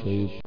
Shri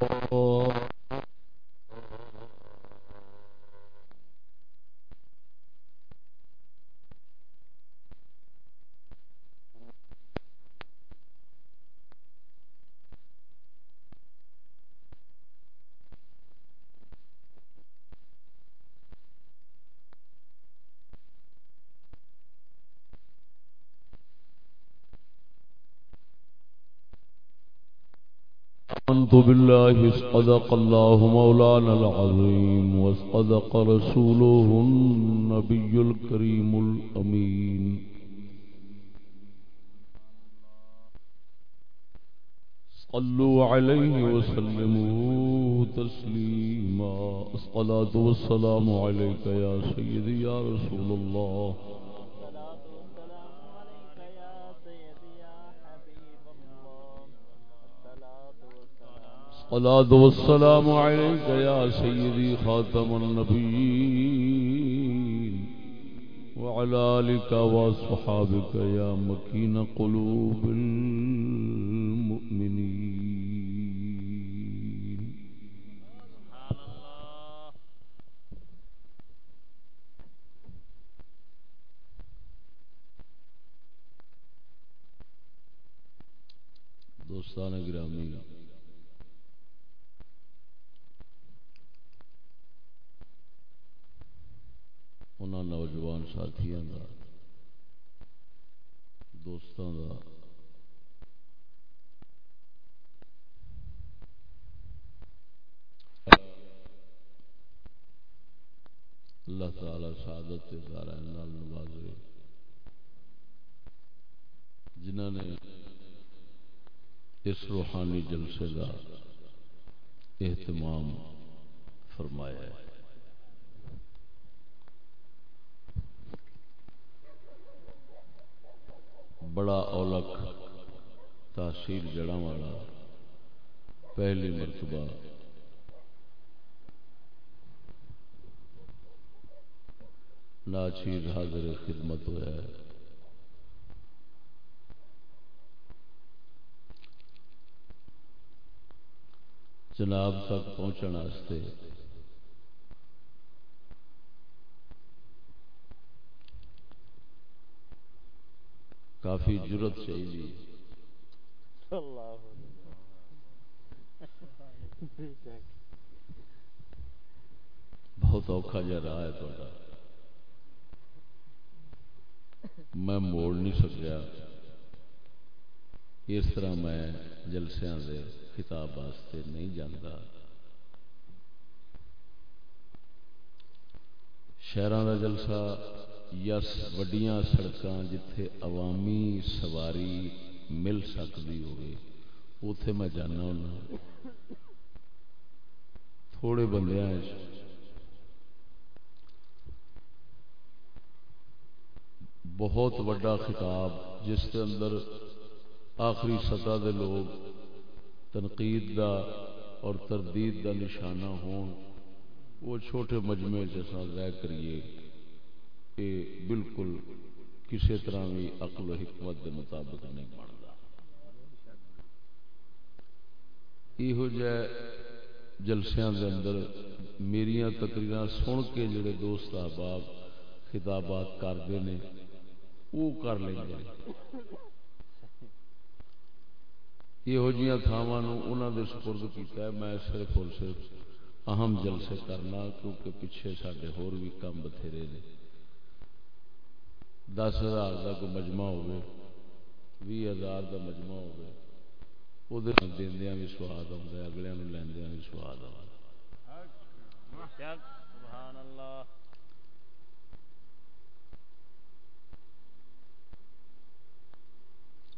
الشيطان بالله، صدق الله مولانا العظيم، وصدق رسوله النبي الكريم الأمين. صلوا عليه وسلموا تسليما. الصلاة والسلام عليك يا سيدي يا رسول الله. الصلاة والسلام عليك يا سيدي خاتم النبيين. وعلى آلك وصحابك يا مكين قلوب المؤمنين. دوستان گرامی انہوں نوجوان ساتھیوں کا دوستوں کا اللہ تعالی سعادت کے دارا نوازے۔ جنہوں نے اس روحانی جلسے کا اہتمام فرمایا ہے۔ بڑا اولک تحصیل جڑا والا پہلی مرتبہ۔ ناچیر حاضر خدمت ہوا ہے۔ جناب تک پہنچنے کافی ضرورت چاہیے بہت اوکھا جا رہا ہے تو میں موڑ نہیں سکیا۔ اس طرح میں جلسیاں دے خطاب واسطے نہیں جانتا شہروں کا جلسہ یا وڈیاں سڑکاں جتھے عوامی سواری مل سکتی ہوئے اتے میں جانا ہونا۔ تھوڑے بندے بہت وڈا خطاب، جس کے اندر آخری سطح دے لوگ تنقید دا اور تردید دا نشانہ ہون، وہ چھوٹے مجمع جیسا ضائع کریے۔ کہ بالکل کسی طرح بھی عقل و حکمت کے مطابق نہیں بنتا یہ جلسیاں دے اندر میریاں تقریر سن کے جڑے دوست احباب خطابات کرتے ہیں وہ کر لیں گے۔ یہ تھاواں انہوں نے سپرد کیا میں صرف اور صرف اہم جلسے کرنا کیونکہ پیچھے سارے ہور بھی کام بتھیرے نے۔ دس ہزار کا کوئی مجمع ہوگی بھی ہزار کا مجمع ہوگا وہ دیا بھی سواد آتا اگلے لیندیا بھی سواد آ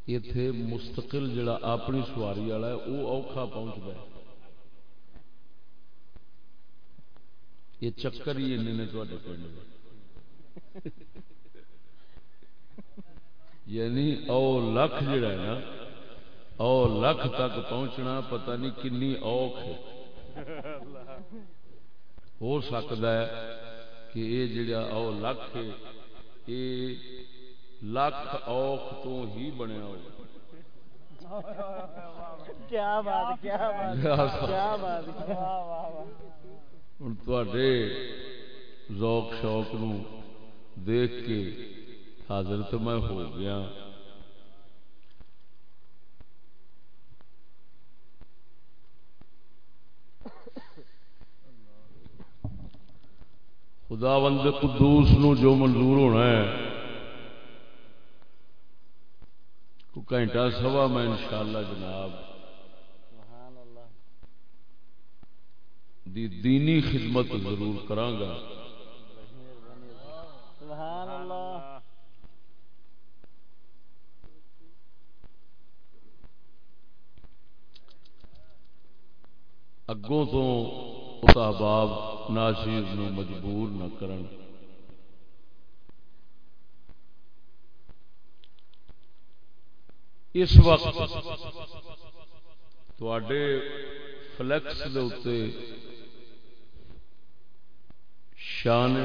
اتے مستقل جڑا اپنی سواری والا ہے وہ اوکھا پہنچتا ہے۔ یہ چکر ہی نے پنڈ یعنی او لکھ جڑا ہے نا او لکھ تک پہنچنا پتہ نہیں کنی اوکھ ہے۔ ہو سکتا ہے کہ یہ جڑا او لکھ ہے یہ لکھ اوکھ تو ہی بنیا ہو کیا بات کیا بات کیا بات ہوں تے ذوق شوق نو دیکھ کے حاضر تو میں ہو گیا۔ خدا بند قدوس نو جو منظور ہونا ہے گھنٹہ سوا میں انشاءاللہ جناب دی دینی خدمت ضرور کرانگا سبحان اللہ۔ اگوں تو احباب ناشید نو مجبور نہ کرن۔ اس وقت فلیکس دے شان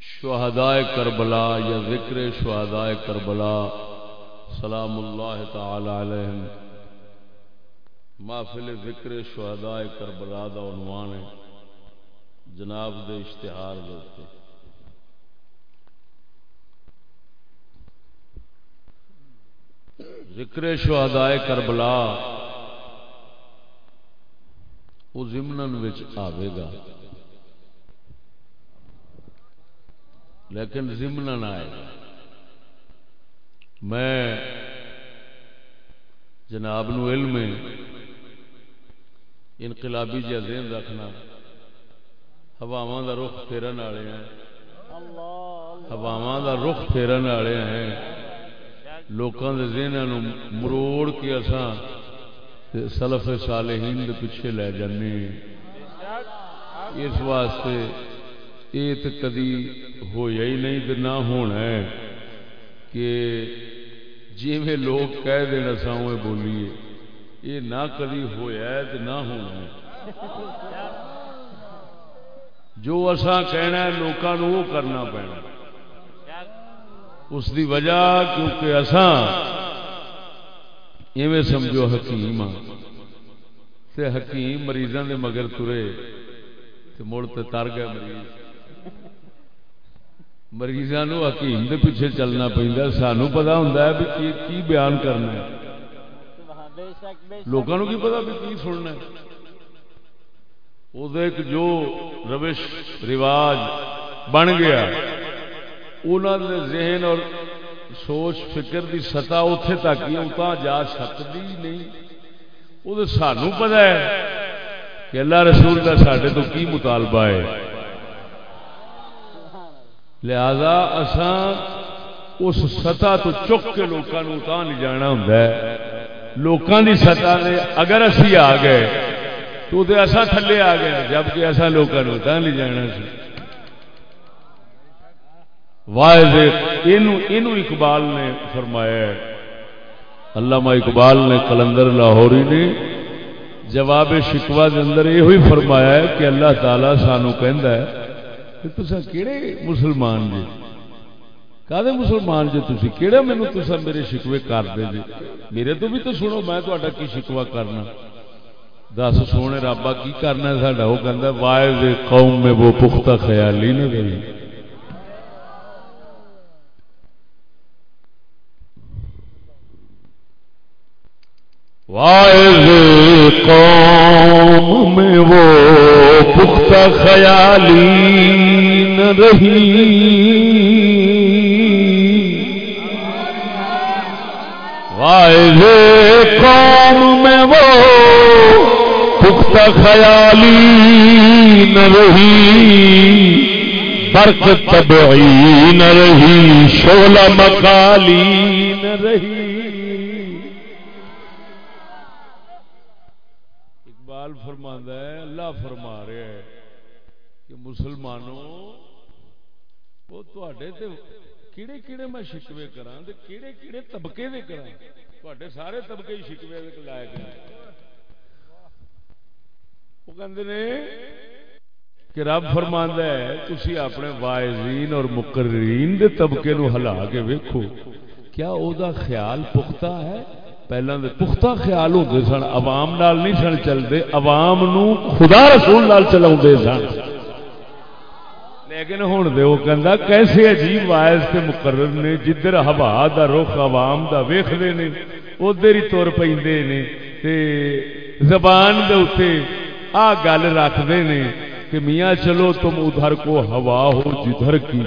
شہدائے کربلا یا ذکر شہدائے کربلا سلام اللہ تعالی علیہم۔ محفل ذکر شہدائے کربلا دا عنوان ہے۔ جناب دے اشتہار دے ذکر شہدائے کربلا وہ زمن آئے گا۔ لیکن زمن آئے گا۔ میں جناب نو علم انقلابی جہ ذہن رکھنا ہواوا کا رخ پھیرن والے ہیں۔ ہواوا کا رخ پھیرن والے ہیں۔ لوگوں کے ذہن مروڑ کے اسان سلف صالحین دے پیچھے لے جانے اس واسطے یہ تو کدی ہویا ہی نہیں تو نہ ہونا ہے کہ جی میں لوگ کہہ دین اصا بولیے، یہ نہ کدی ہویا ہے تو نہ ہونا ہے۔ جو اصا کہنا ہے لوگوں وہ کرنا پینا۔ اس دی وجہ کیونکہ اساں ایویں سمجھو حکیم ہاں۔ تے حکیم مریضاں دے مگر ترے، تے مڑ تے تر گئے مریض۔ مریضاں نو حکیم دے پیچھے چلنا پیندا سانو پتہ ہوندا ہے بھی کی بیان کرنا ہے۔ لوگوں نو کی پتا بھی کی سننا ہے۔ وہ ایک جو روش رواج بن گیا انہوں نے ذہن اور سوچ فکر دی سطح اتے تک ہی اتنا جا سکتی نہیں۔ وہ سانو پتا ہے کہ اللہ رسول کا سڈے تو کی مطالبہ ہے۔ لہذا اساں اس سطح تو چک کے لوگوں اتنا نہیں جانا ہوں لوگوں کی سطح نے اگر اسی آ گئے تو اصا تھلے آ گئے جبکہ اصا لوگوں اتنا نہیں جانا سی۔ واحد اقبال نے فرمایا علامہ اقبال نے کلندر لاہوری نے جواب شکوا کے اندر یہ فرمایا ہے کہ اللہ تعالی سانو کہندا ہے کہ تسا کیڑے مسلمان جی کدے مسلمان جی تھی کہڑا مینو تسا میرے شکوے کر دے جی میرے تو بھی تو سنو، میں تا کی شکوا کرنا؟ دس سونے رابا کی کرنا سا وہ کہہ واحد قوم میں وہ پختہ خیالی نہ رہی وائز قوم میں وہ پختہ خیالی نہ رہی۔ وائز قوم میں وہ پختہ خیالی نہ رہی۔ برق تبعی نہ رہی شولا مکالی نہ رہی۔ فرما رہا ہے کہ مسلمانوں، وہ کیڑے کیڑے میں شکوے کرا کیڑے کیڑے طبقے دے کرا تے سارے طبقے ہی شکوے لائق ہیں وہ کہ کہ رب فرما ہے تھی اپنے وائزین اور مقررین دے طبقے نو ہلا کے ویکو کیا او دا خیال پختہ ہے؟ پہلے دے پختہ خیال ہوتے سن عوام نال نہیں سن چلتے عوام نو خدا رسول نال چلا سن لیکن ہوں دے وہ کہندا کیسے عجیب وائز تے مقرر نے جدھر ہوا دا رخ عوام دا ویکھدے نے ادھر ہی تر پیندے نے تے زبان دے اوتے آ گل رکھدے نے کہ میاں چلو تم ادھر کو ہوا ہو جدھر کی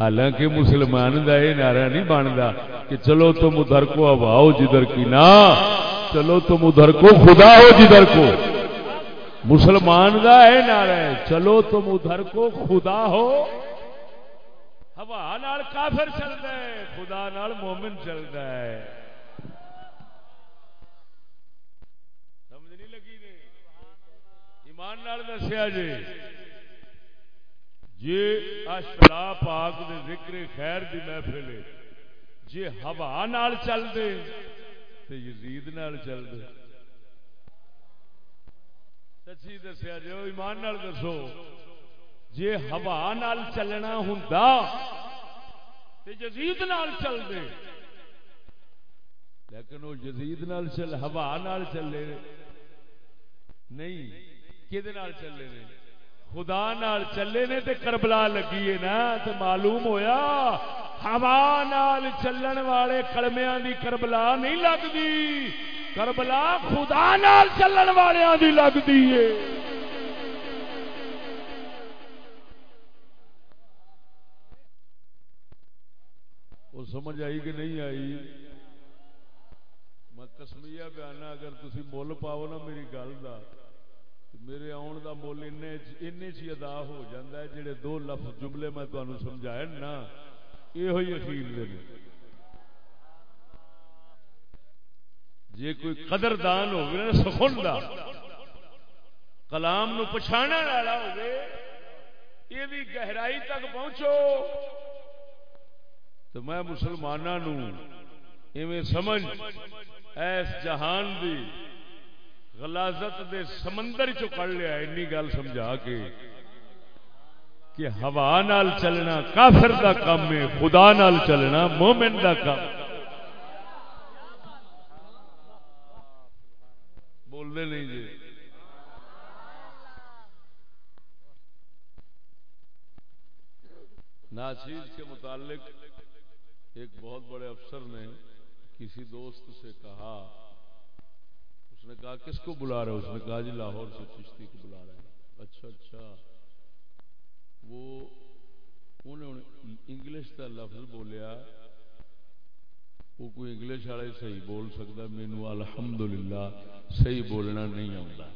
حالانکہ مسلمان دا یہ نعرہ نہیں بنتا کہ چلو تم ادھر کو ہوا ہو جدھر کی نہ چلو تم ادھر کو، خدا ہو جدھر کو۔ مسلمان کا ہے نعرہ ہے، چلو تم ادھر کو، خدا ہو۔ ہوا نال کافر چلتا ہے، خدا نال مومن چلتا ہے۔ سمجھ نہیں لگی نے؟ ایمان نال دسیا جی۔ جی اشلا پاک دے ذکر خیر دی محفل جی ہوا نال چل دے تو یزید نال چل دے۔ سچی دسیا جی ایمان نال دسو جی ہوا نال چلنا ہوں تو یزید نال چل دے۔ لیکن وہ یزید نال چل، ہوا نال چلے۔ نہیں چلے نے؟ خدا نال چلے نے تے کربلا لگی ہے نا، تے معلوم ہویا، ہوا نال چلن والے کلمیاں دی کربلا نہیں لگتی۔ کربلا خدا نال چلن والوں دی لگتی ہے۔ وہ سمجھ آئی کہ نہیں آئی؟ میں کسمیا بیانا اگر تھی مل پاؤ نا میری گل کا میرے آن کا مل این چی ادا ہو جاتا ہے جڑے دو لفظ جملے میں تمہیں سمجھایا نا۔ یہ اخیر دے جی کوئی قدردان ہو سخن دا کلام نو پچھانا والا ہو یہ گہرائی تک پہنچو۔ تو میں مسلمانوں ایویں سمجھ، ایس جہان دی غلازت دے سمندر چ کڑ لیا، اینی گل سمجھا کے کہ ہوا نال چلنا، کافر دا کام ہے، خدا نال چلنا، مومن دا کام بولنے نہیں جی۔ ناچیز کے متعلق ایک بہت بڑے افسر نے کسی دوست سے کہا نے کہا، کس کو بلا رہے اس نے کہا جی لاہور سے چشتی کو بلا رہے ہیں. اچھا اچھا۔ وہ انہوں نے انگلش کا لفظ بولیا۔ وہ کوئی انگلش والے صحیح بول سکتا مینو الحمدللہ صحیح بولنا نہیں آتا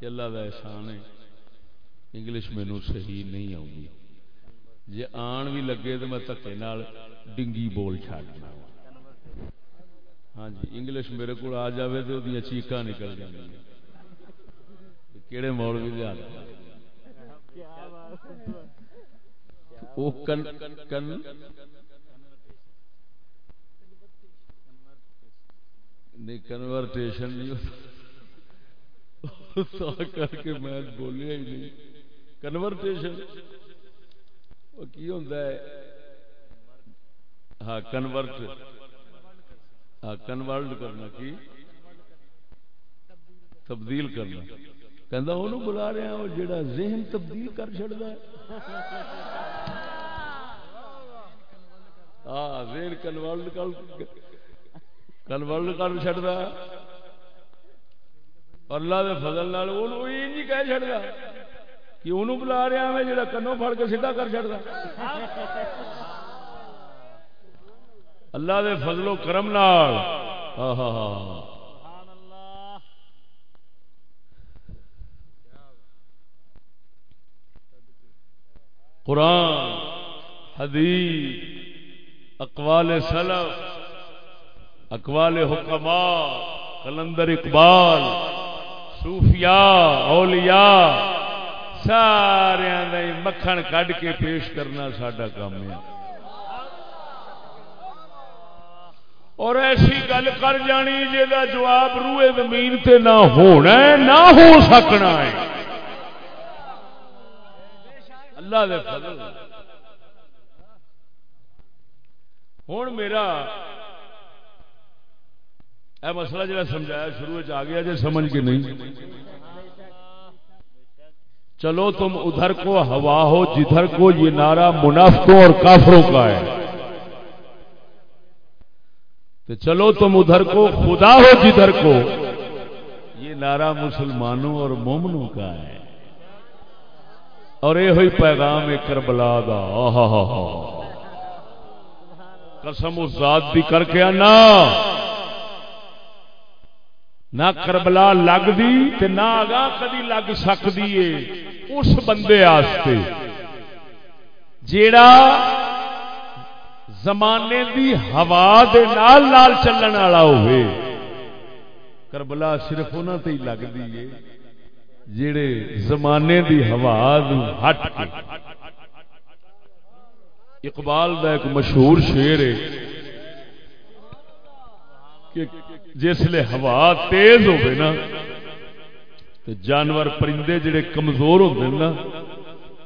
اللہ کا احسان ہے۔ انگلش مینو صحیح نہیں آؤں جی آن بھی لگے تو میں دکے ڈنگی بول چاڑنا ہاں جی انگلش میرے کو آ جائے تو وہ چیقا نکل جائیں کہڑے موڑ بھی لیا نہیں کنورٹیشن نہیں کر کے میں بولیا ہی نہیں۔ کنورٹیشن کی ہوتا ہے؟ ہاں کنورٹ کنورٹ کرنا کی؟ تبدیل کرنا۔ کہ بلا رہے ہیں وہ جڑا ذہن تبدیل کر چڑتا ہے۔ ہاں ذہن کنورٹ کر کنورٹ کر چڑتا اللہ کے فضل یہ کہہ چڑتا کہ انہوں بلا رہا میں جڑا کنوں پھڑ کے سیدھا کر چڑتا اللہ دے فضل و کرم نال۔ قرآن، حدیث، اقوال سلف، اقوال حکماء، کلندر اقبال، صوفیاء، اولیاء سارے مکھن کڈ کے پیش کرنا سڈا کام ہے۔ اور ایسی گل کر جانی جا جواب روئے زمین تے نہ ہونا ہے، نہ ہو سکنا ہے۔ اللہ دے فضل۔ ہوں میرا اے مسئلہ جڑا سمجھایا شروع آ گیا جی سمجھ کے نہیں۔ چلو تم ادھر کو ہوا ہو، جدھر کو یہ نعرہ منافقوں اور کافروں کا ہے۔ تو چلو تم ادھر کو، خدا ہو جدھر کو۔ یہ نعرہ مسلمانوں اور مومنوں کا ہے۔ اور یہ ہوئی پیغام کربلا دا۔ قسم اس ذات بھی کر کے آنا۔ نہ کربلا لگ دی تے نہ آگاہ کدی لگ سکتی ہے۔ اس بندے آستے۔ جیڑا زمانے دی ہوا دے نال نال چلن والا ہوئے۔ کربلا صرف انہوں تے لگتی ہے جڑے زمانے دی ہوا ہٹ کے۔ اقبال دا ایک مشہور شعر ہے کہ جس لے ہوا تیز ہوئے نا جانور پرندے جڑے کمزور ہوتے نا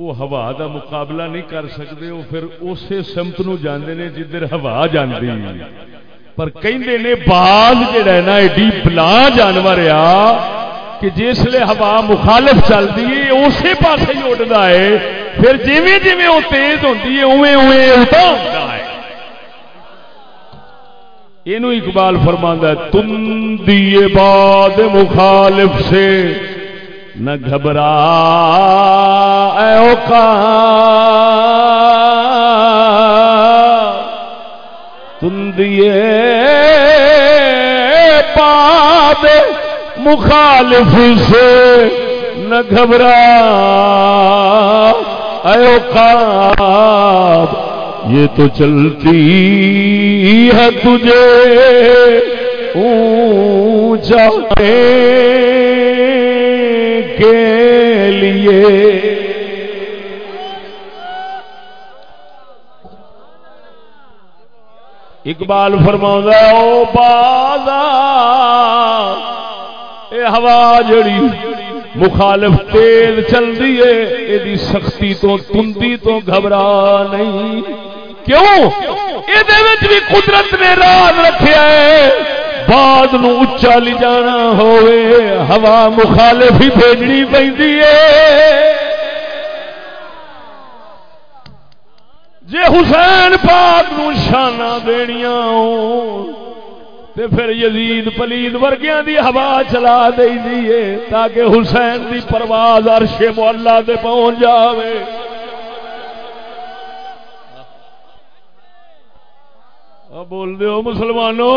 وہ ہوا دا مقابلہ نہیں کر سکتے، وہ پھر اسی سمت نو جاندے نے جدھر ہوا جاندی۔ پر کہندے نے باز جڑا ہے نا، ایڈی بلا جانور آ کہ جس لے ہوا مخالف چلتی ہے، اسی پاسے ہی اڈتا ہے۔ پھر جیویں جیویں وہ تیز ہوتی ہے اوے اوے اٹھا ہوتا ہے۔ یہ اقبال فرماندہ تم دیے بعد مخالف سے نہ گھبرا۔ تم دیے پاد مخالف سے نہ گھبرا۔ اوقاب یہ تو چلتی ہے تجھے اونچا کے لیے۔ اقبال فرما او بازا اے ہوا جڑی مخالف تیل چل رہی ہے یہ سختی تو، تندی تو گھبرا نہیں۔ کیوں؟ یہ بھی قدرت نے راز رکھا ہے۔ بعد نو اچا لی جانا ہوئے، ہوا مخالف ہی بھیجنی پی جے حسین پاک نو شانہ دنیا تے پھر یزید پلید ورگیاں دی ہوا چلا دے دیئے تاکہ حسین دی پرواز عرش مولا دے پہنچ جاوے۔ بول دو مسلمانوں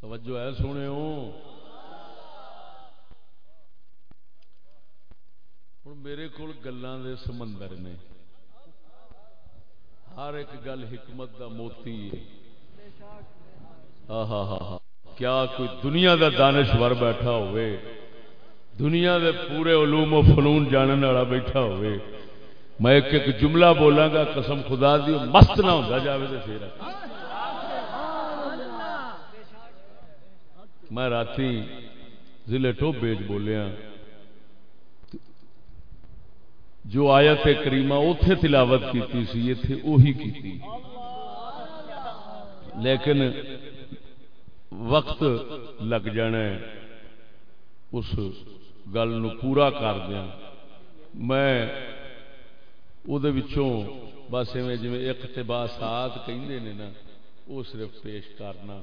توجہ ہے سونے ہوں میرے کو گلان دے سمندر نے۔ ہر ایک گل حکمت دا موتی ہے۔ ہاں ہاں کیا کوئی دنیا دا دانشور بیٹھا ہوئے؟ دنیا دے پورے علوم و فنون جاننے والا بیٹھا ہوئے۔ میں ایک ایک جملہ بولاں گا قسم خدا دی، مست نہ ہوتا جاوے تے پھر میں راتی ضلع ٹوب بیچ بولیا۔ جو آیت کریمہ اتے تلاوت کی سی اتے وہی کی لیکن وقت لگ جانا ہے۔ اس گل پورا کر دیا میں وہ بس ایویں جی اقتباسات کہیں نا وہ صرف پیش کرنا۔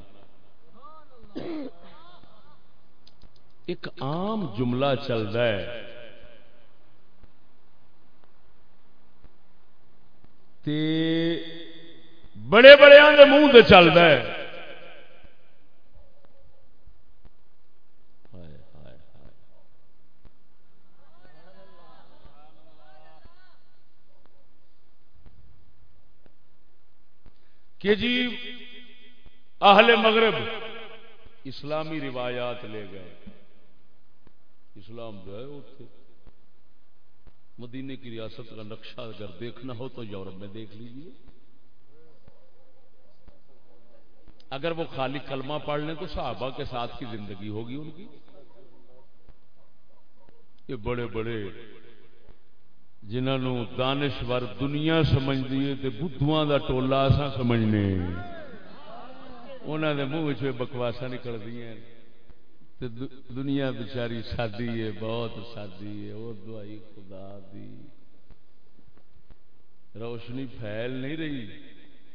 ایک عام جملہ چلتا ہے۔ تے بڑے بڑے منہ سے چلتا ہے۔ کہ جی اہل مغرب اسلامی روایات لے گئے۔ اسلام جو ہے اتنے مدینے کی ریاست کا نقشہ اگر دیکھنا ہو تو یورپ میں دیکھ لیجیے اگر وہ خالی کلمہ پڑھ لیں تو صحابہ کے ساتھ کی زندگی ہوگی ان کی۔ یہ بڑے بڑے جنہوں دانشور دنیا سمجھتی ہے بدھواں کا ٹولا اصا سمجھنے۔ انہوں نے منہ بکواسا نکل دیا دنیا بچاری سادی ہے، بہت سادی ہے وہ دعائی خدا دی۔ روشنی پھیل نہیں رہی،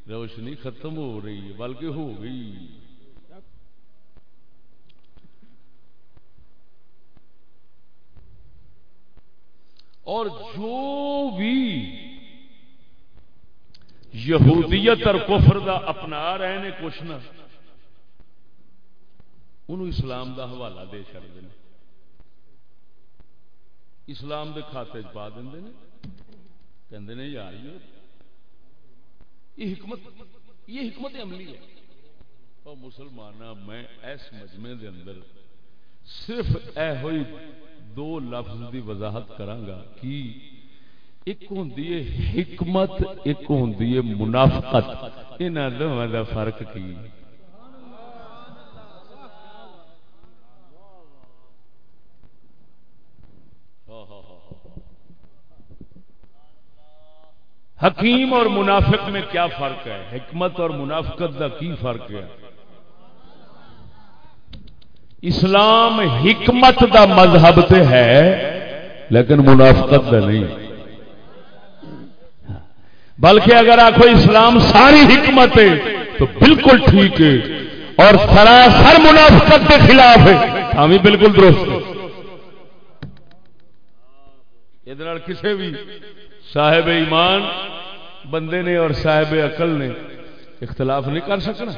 روشنی ختم ہو رہی ہے بلکہ ہو گئی۔ اور جو بھی یہودیت اور کفر دا اپنا رہے کچھ نہ انہوں اسلام دا حوالہ دے چڑ دیں اسلام دے کھاتے پا دیں کہ یار یہ حکمت یہ حکمت عملی ہے۔ اور مسلمان، میں اس مجمے دے اندر صرف اے ہوئی دو لفظ دی وضاحت کرانگا کی؟ ایک ہوں حکمت، ایک ہوں منافقت۔ انہوں دونوں کا فرق کی؟ حکیم اور منافق میں کیا فرق ہے؟ حکمت اور منافقت کا کی فرق ہے؟ اسلام حکمت دا مذہب تے ہے، لیکن منافقت دا نہیں۔ بلکہ اگر آخو اسلام ساری حکمت ہے، تو بالکل ٹھیک ہے۔ اور سراسر منافقت کے خلاف ہے۔ ہمیں بالکل درست۔ یہ کسی بھی۔ صاحب ایمان بندے نے اور صاحب عقل نے اختلاف نہیں کر سکنا۔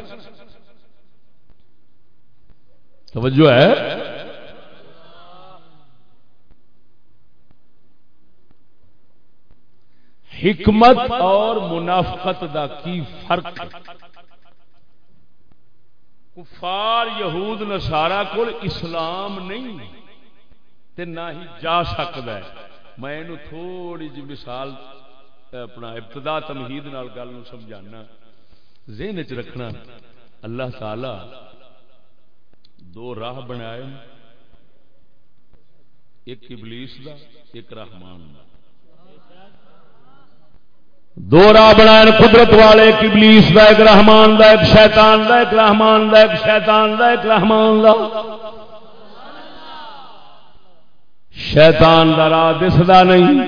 توجہ ہے؟ حکمت اور منافقت دا کی فرق؟ کفار، یہود نسارا کو اسلام نہیں، تے نہ ہی جا سکتا ہے۔ میں تھوڑی جی مثال اپنا ابتدا تمہید نال گل سمجھانا، ذہن چ رکھنا، اللہ تعالی دو راہ بنائے ایک ابلیس دا، ایک رحمان دا۔ دو راہ بنائے قدرت والے، ایک ابلیس دا، ایک رحمان دا، ایک شیطان دا، ایک رحمان دا، ایک شیطان دا، ایک رحمان دا۔ شیطان دا راہ دسدا نہیں،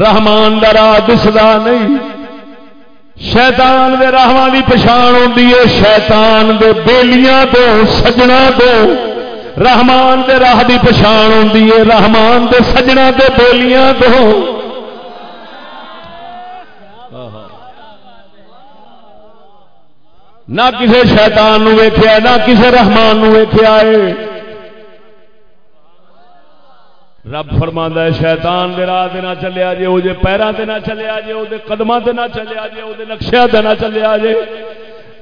رحمان دا راہ دسدا نہیں۔ شیطان دے راہواں دی پچھان ہوندی ہے، شیطان دے بیلیاں تو سجنا تو رحمان دے راہ دی پچھان ہوندی ہے، رحمان دے سجنا دے بیلیاں تو نہ کسی شیطان نو ویکھیا، نہ کسی رحمان نو ویکھیا ہے۔ رب فرما ہے، شیطان دے راہ دے نہ چلیا جے وہ پیروں سے نہ چلیا جے وہ قدموں سے نہ چلیا جے نقشے سے نہ چلیا جے۔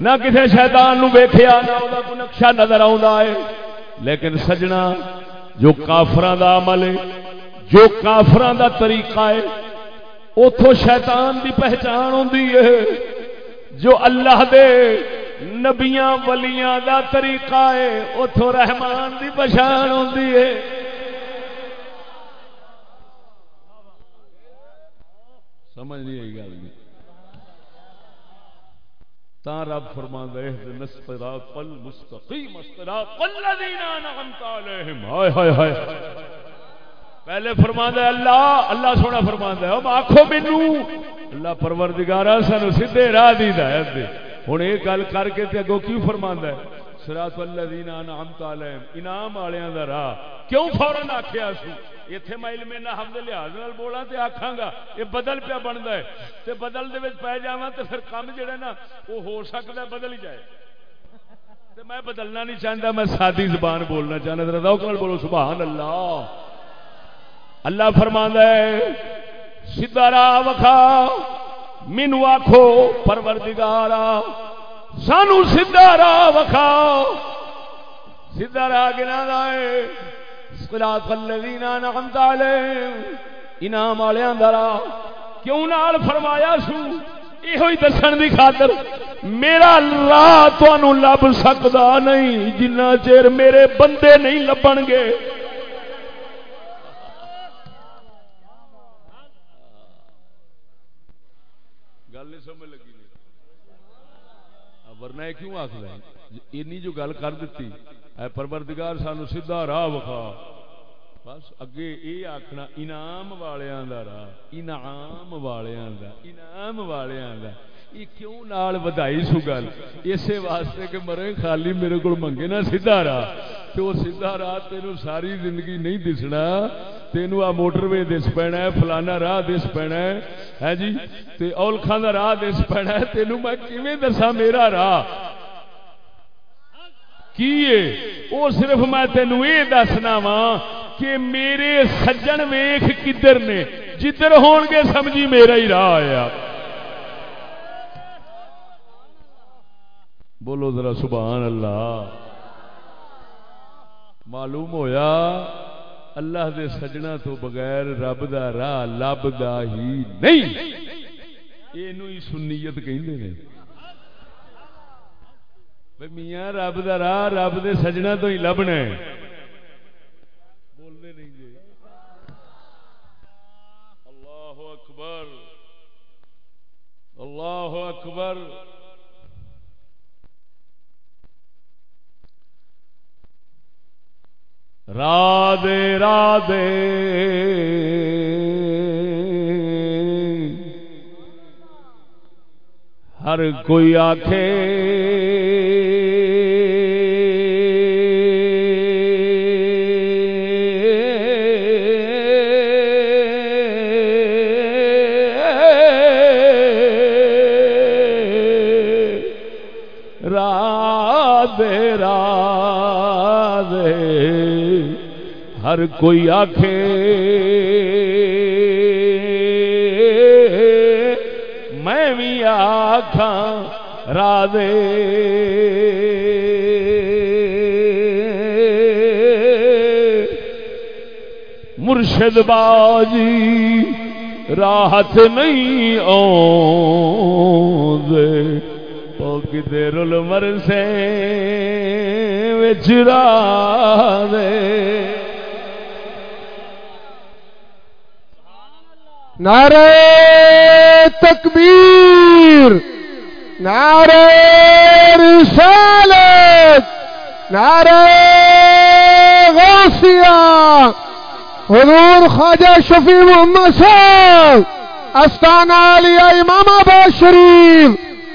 نہ کسی شیطان نو ویکھیا، نہ کوئی نقشہ نظر ہے۔ لیکن سجنا جو کافران دا عمل ہے، جو کافران دا طریقہ ہے اتو شیطان دی پہچان ہوندی ہے۔ جو اللہ دے نبیاں ولیاں دا طریقہ ہے اتو رحمان دی پہچان ہوندی ہے۔ سمجھ نہیں آئی گل تا رب فرما دے الصراط المستقیم الصراط الذين انعمت عليهم ہائے ہائے ہائے پہلے فرما دے اللہ اللہ سونا فرما دے اب آکھو مینوں۔ اللہ پروردگارا سانو سیدھے راہ دی ہدایت دے ہن یہ گل کر کے تے اگوں کی فرما ہے؟ سراط الذین انعمت علیہم۔ انعام والےاں دا راہ۔ کیوں فورن آکھیا سو؟ ایتھے میں علم نحو دے لحاظ نال بولاں تے آکھاں گا یہ بدل پیا بندا ہے۔ تے بدل دے وچ پے جاواں تے پھر کم جڑا نا او ہو سکدا ہے، بدل ہی جائے۔ تے میں بدلنا نہیں چاہندا، میں سادی زبان بولنا چاہنا ذرا ذوق نال بولو سبحان اللہ اللہ فرماندا ہے، سیدھا راہ وکھا مینو آخو پروردگارا سانو سیدھا راہ وکھا۔ سیدھا راہ گنا دے صراط الذین انعمت علیہم انعام والےاں دا راہ کیوں نال فرمایا سو؟ یہ دسن دی خاطر، میرا راہ تانوں لب سکدا نہیں، جنہ چیر میرے بندے نہیں لبن جی۔ ورنہ کیوں آخر اینی جو گل کر دیتی، اے پروردگار سانو سیدھا راہ وکھا۔ بس اگے یہ آخنا انعام والیاں دا راہ، انعام والیاں دا، انعام والیاں دا۔ یہ کیوں نال ودائی سو گل؟ اسی واسطے کہ مرے خالی میرے کو منگے نا سیدھا راہ۔ تو سیدھا راہ تینوں ساری زندگی نہیں دسنا۔ تینوں آ موٹر وے دس پینا ہے، فلانا راہ دس پینا ہے۔ ہے جی؟ تے اولکھاں دا راہ دس پینا ہے۔ تینوں میں کیویں دساں میرا راہ؟ کی وہ صرف میں تینوں یہ دسنا وا کہ میرے سجن ویخ کدھر نے؟ جدھر ہون گے سمجھی میرا ہی راہ آیا بولو ذرا سبحان اللہ۔ معلوم ہویا اللہ دے سجنا تو بغیر رب دا راہ لبدا ہی نہیں۔ یہ سنیت کہندے نے۔ میاں رب دا راہ رب دے سجنا تو ہی لبنا بولنے نہیں جی اللہ اکبر اللہ اکبر رادے رادے۔ ہر کوئی آخے ہر کوئی آخے میں بھی آخا رادے مرشد باجی راحت نہیں آدھے رل مرسے وچرا دے نعرہ تکبیر، نعرہ رسالت، نعرہ غوثیہ، حضور خواجہ شفیع محمد صاحب، استانہ علیہ امام آباد شریف،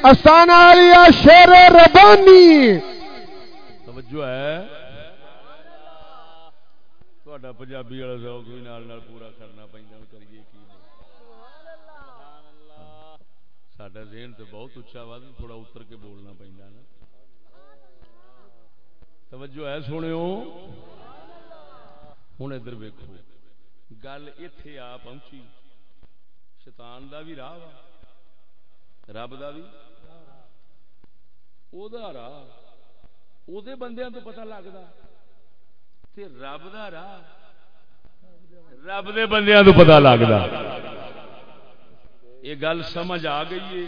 استانہ علیہ شیر ربانی۔ توجہ ہے۔ پنجابی والا ذوق بھی نال نال پورا کرنا پہنتا کریے کی سڈا ذہن تو بہت اچا وا تھوڑا اتر کے بولنا پہنتا نا توجہ ہے سونے ہوں ادھر ویکو گل اتے آ پہنچی شیطان دا بھی راہ رب دا بھی او دا راہ او دے بندیاں تو پتہ لگتا رب دا راہ رب دے بندیاں تو پتہ لگتا یہ گل سمجھ آ گئی ہے۔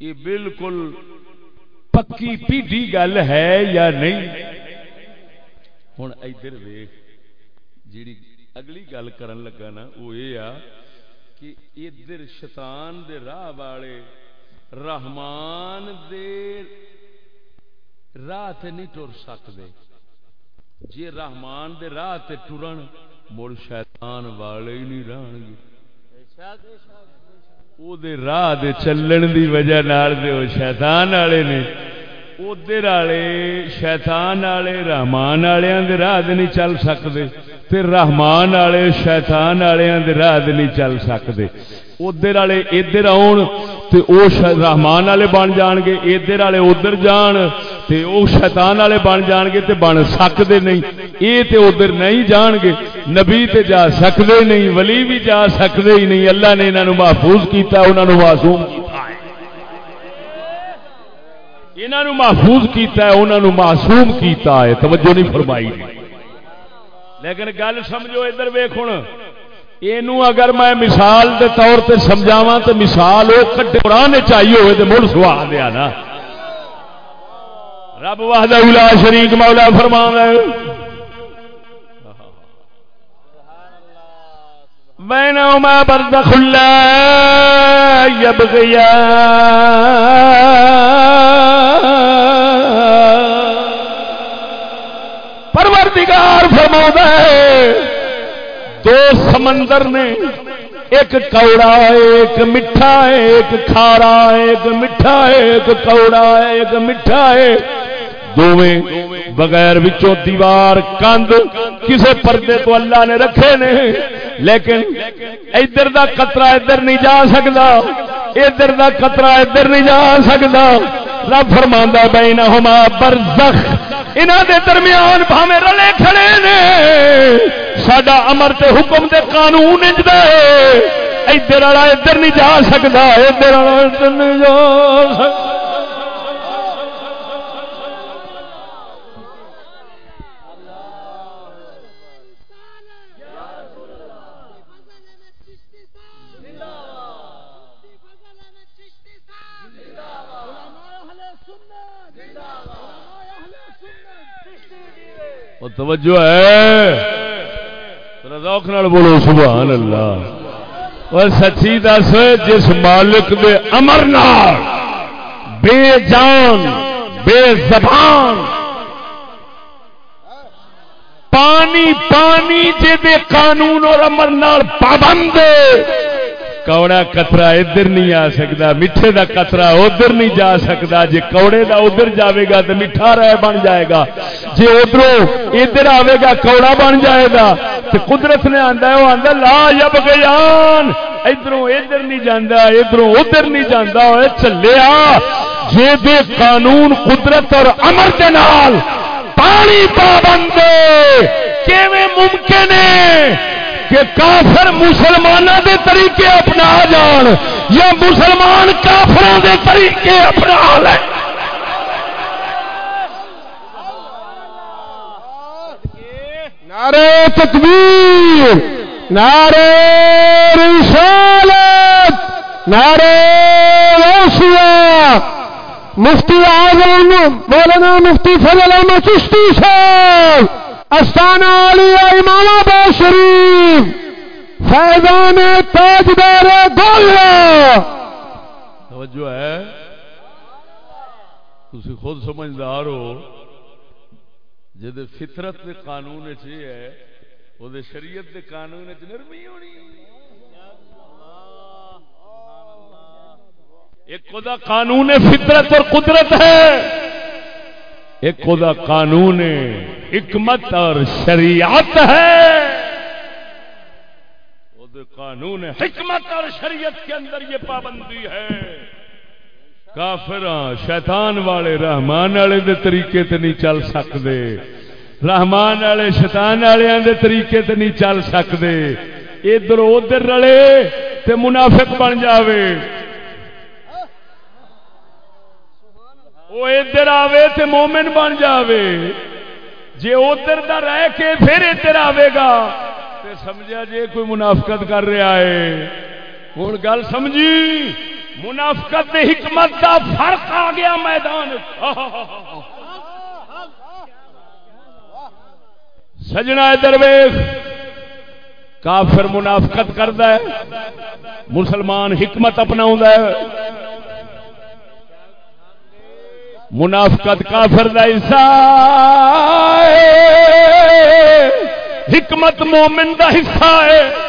یہ بالکل پکی پیڈی گل ہے یا نہیں؟ ہوں ادھر ویخ جیڑی اگلی گل کرن لگا نا، وہ یہ آ کہ ادھر شیطان دے راہ والے رحمان دے راہ تے نہیں ٹر سکتے جی رحمان دے راہ تے ٹرن مڑ شیطان والے ہی نہیں رہن گے۔ او دے راہ دے چلن دی وجہ نال دے او شیطان والے نے ادھر والے شیطان والے رحمان والے راہ نہیں چل سکتے رحمان والے شیطان والے راہ نہیں چل سکتے ادھر والے ادھر آن تے او رحمان والے بن جان گے ادھر والے ادھر جان تے او شیطان والے بن جان گے تے بن سکتے نہیں۔ اے تے ادھر نہیں جان گے نبی تے جا سکتے نہیں، ولی بھی جا سکتے ہی نہیں۔ اللہ نے انہوں محفوظ کیتا انہوں نے معصوم کیتا ہے۔ انہوں محفوظ کیتا ہے انہوں نے معصوم کیتا ہے۔ توجہ نہیں فرمائی۔ لیکن گل سمجھو، ادھر ویخ ہوں یہ اگر میں مثال دے طور پہ سمجھاوا تو مثال وہ کٹے قرآن چاہیے ہوئے تو مڑ سوا دیا نا۔ رب وحدہ واہد شریک مولا فرما میں میں بردخ یب گیا سمندر نے ایک کوڑا ہے، ایک میٹھا ہے، ایک کھارا ہے، ایک میٹھا ہے، ایک کوڑا ہے، ایک میٹھا ہے۔ دونیں بغیر وچوں دیوار کند کسے پردے تو اللہ نے رکھے نے۔ لیکن ادھر دا قطرہ ادھر نہیں جا سکتا ادھر دا قطرہ ادھر نہیں جا سکتا رب فرماندا بینہما برزخ۔ انہاں دے درمیان بھاویں رلے کھڑے نے۔ ساڈا امر تے حکم دے قانون انج دے۔ ادھر والا ادھر نہیں جا سکدا، ادھر والا ادھر نہیں جا سکدا۔ توجہ ہے۔ بولو سبحان اللہ اور سچی دس، جس مالک دے امر نال بے جان، بے زبان، پانی پانی جے قانون اور امر نال پابند کوڑا کترا ادھر نہیں آ سکتا، میٹھے دا کترا ادھر نہیں جا سکتا جی کوڑے دا ادھر جاوے گا تو میٹھا رہ بن جائے گا۔ جی ادھر ادھر آئے گا، کوڑا بن جائے گا۔ تو قدرت نے آتا ہے، وہ آتا لا جب گیان۔ ادھروں ادھر نہیں جانا ادھروں ادھر نہیں جانا چلیا۔ جی دے قانون، قدرت اور امر دے نال پانی پابند ممکن ہے؟ کہ کافر مسلمانوں دے طریقے اپنا جان یا مسلمان کافر دے طریقے اپنا لے۔ نعرے تکبیر نعرے رسالت نعرے غوثیہ مفتی اعظم، مولانا مفتی فضل احمد چشتی صاحب۔ استانہ علی امام آباد شریف، فیضان تاجدار گولیا توجہ ہے؟ تھی خود سمجھدار ہو۔ جد فطرت کے قانون چ ہے وہ شریعت کے قانون چ نرمی ہونی۔ ایک خدا قانون فطرت اور قدرت ہے۔ ایک خدا قانون، حکمت اور شریعت ہے۔ قانون، حکمت اور شریعت کے اندر یہ پابندی ہے۔ کافر شیطان والے، رحمان والے دے طریقے تے نہیں چل سکتے رحمان والے، شیطان والے دے طریقے تے نہیں چل سکتے ادھر ادھر رلے تے منافق بن جاوے۔ وہ ادھر آوے تے مومن بن جاوے۔ جی ادھر دا رہ کے پھر ادھر آئے گا۔ تو سمجھا جی کوئی منافقت کر رہا ہے۔ ہوں گل سمجھی؟ منافقت حکمت کا فرق آ گیا میدان سجنا درویش۔ کافر منافقت کرد مسلمان حکمت اپنا منافقت کافر دا حصہ حکمت مومن دا حصہ ہے۔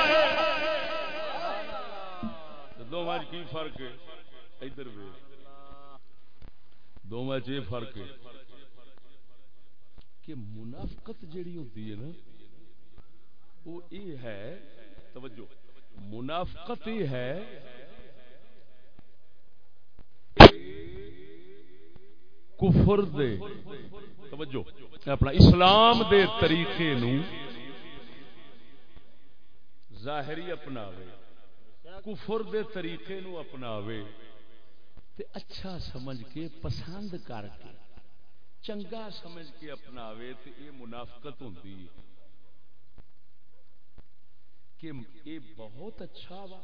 کی فرق ہے؟ ادھر یہ فرق ہے؟ کہ منافقت جیڑی ہوتی ہے نا، وہ یہ ہے، توجہ، منافقت یہ ہے کفر دے۔ توجہ۔ اپنا اسلام دے طریقے نو ظاہری اپناوے، کفر دے طریقے نو اپناوے تے اچھا سمجھ کے، پسند کر کے، چنگا سمجھ کے اپناوے تے یہ منافقت ہوندی ہے کہ یہ بہت اچھا وا۔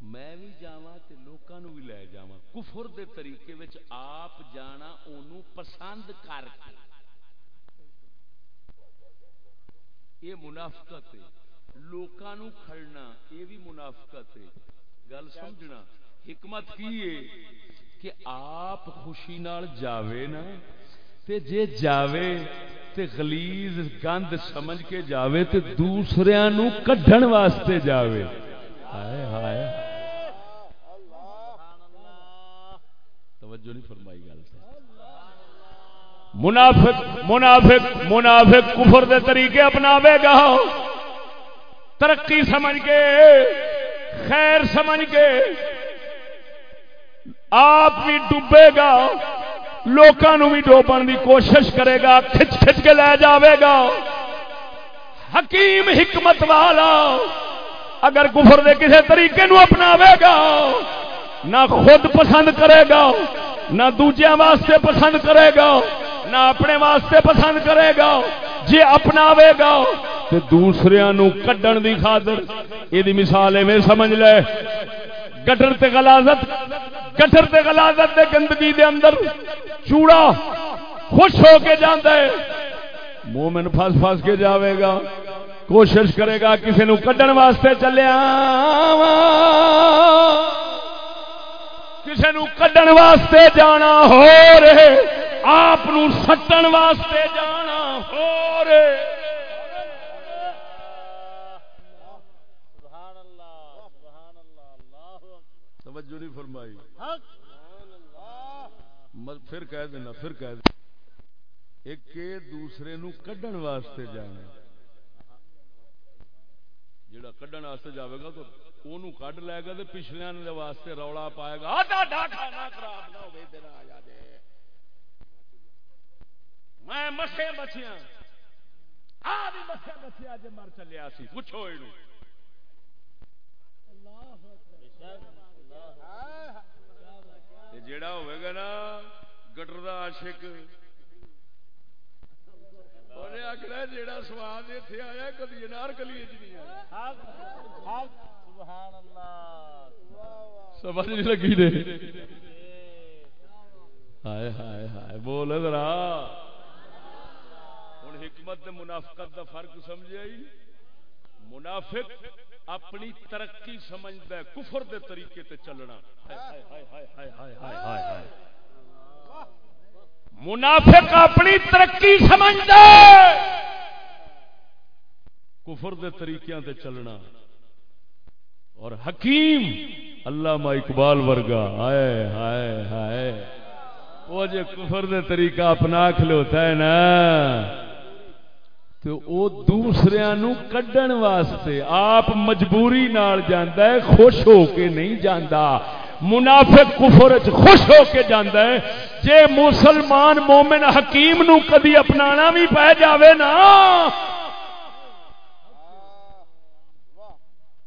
میں بھی جاواں تے لوکاں نو بھی لے جاواں۔ کفر دے طریقے وچ آپ جانا اونوں پسند کر کے۔ یہ منافقت ہے۔ لوکاں نو کھڑنا، یہ بھی منافقت ہے۔ گل سمجھنا، حکمت کی ہے کہ آپ خوشی نال جاوے نا، تے جے جاوے تے غلیظ گند سمجھ کے جاوے تے دوسریاں نو کڈھن واسطے جاوے۔ ہائے ہائے۔ توجہ نہیں فرمائی گل سے منافق منافق منافق کفر دے طریقے اپناوے گا۔ ترقی سمجھ کے، خیر سمجھ کے آپ بھی ڈوبے گا لوگوں بھی ڈوبن کی کوشش کرے گا، کھچ کھچ کے لے جاوے گا۔ حکیم حکمت والا اگر کفر دے کسی طریقے نو اپناوے گا نہ خود پسند کرے گا، نہ دوجیا واسطے پسند کرے گا، نہ اپنے واسطے پسند کرے گا۔ جی اپناوے گا تو دوسرے نو کڈن دی خاطر یہ مثال میں سمجھ لے۔ گٹر تے غلازت گٹر تے غلازت دے گندگی دے اندر چوڑا خوش ہو کے جانا ہے۔ مومن پھس پھس کے جاوے گا، کوشش کرے گا کسی نو کڈن واسطے چلیا کسی نو کڈن واسطے جانا ہو رہے، آپ سٹن واسطے جانا ہو رہے۔ توجہ نہیں فرمائی۔ پھر کہہ دینا، پھر کہہ دینا۔ ایک دوسرے نو کڈن واسطے جانا۔ جڑا کڈن واسطے جاوے گا تو اونوں کڈ لے گا تے واسطے رولا پائے گا۔ خراب نہ ہوے میں مسے بچیاں۔ مسے بچیا جے مر چلیا پوچھو اینو اللہ ہوئے گا نا، گٹر دا عاشق۔ انہیں آخنا سواد اتنے آیا کدی انار کلی سمجھ نہیں لگی دے. ہائے ہائے ہائے، بول ذرا. ہوں حکمت منافقت دا فرق سمجھ آئی؟ منافق اپنی ترقی سمجھتا ہے، کفر دے طریقے تے چلنا. منافق اپنی ترقی سمجھتا ہے، کفر دے طریقے تے چلنا. اور حکیم اللہ اقبال ورگا، ہائے ہائے ہائے۔ وہ جو کفر دے طریقہ اپنا کھلوتا ہے نا، تو او دوسرے نو کڈن واسطے آپ مجبوری نال جاندا ہے، خوش ہو کے نہیں جاندا۔ منافق کفر چ خوش ہو کے جاندا ہے۔ جے مسلمان مومن حکیم نو کدی اپنانا بھی پہ جاوے نا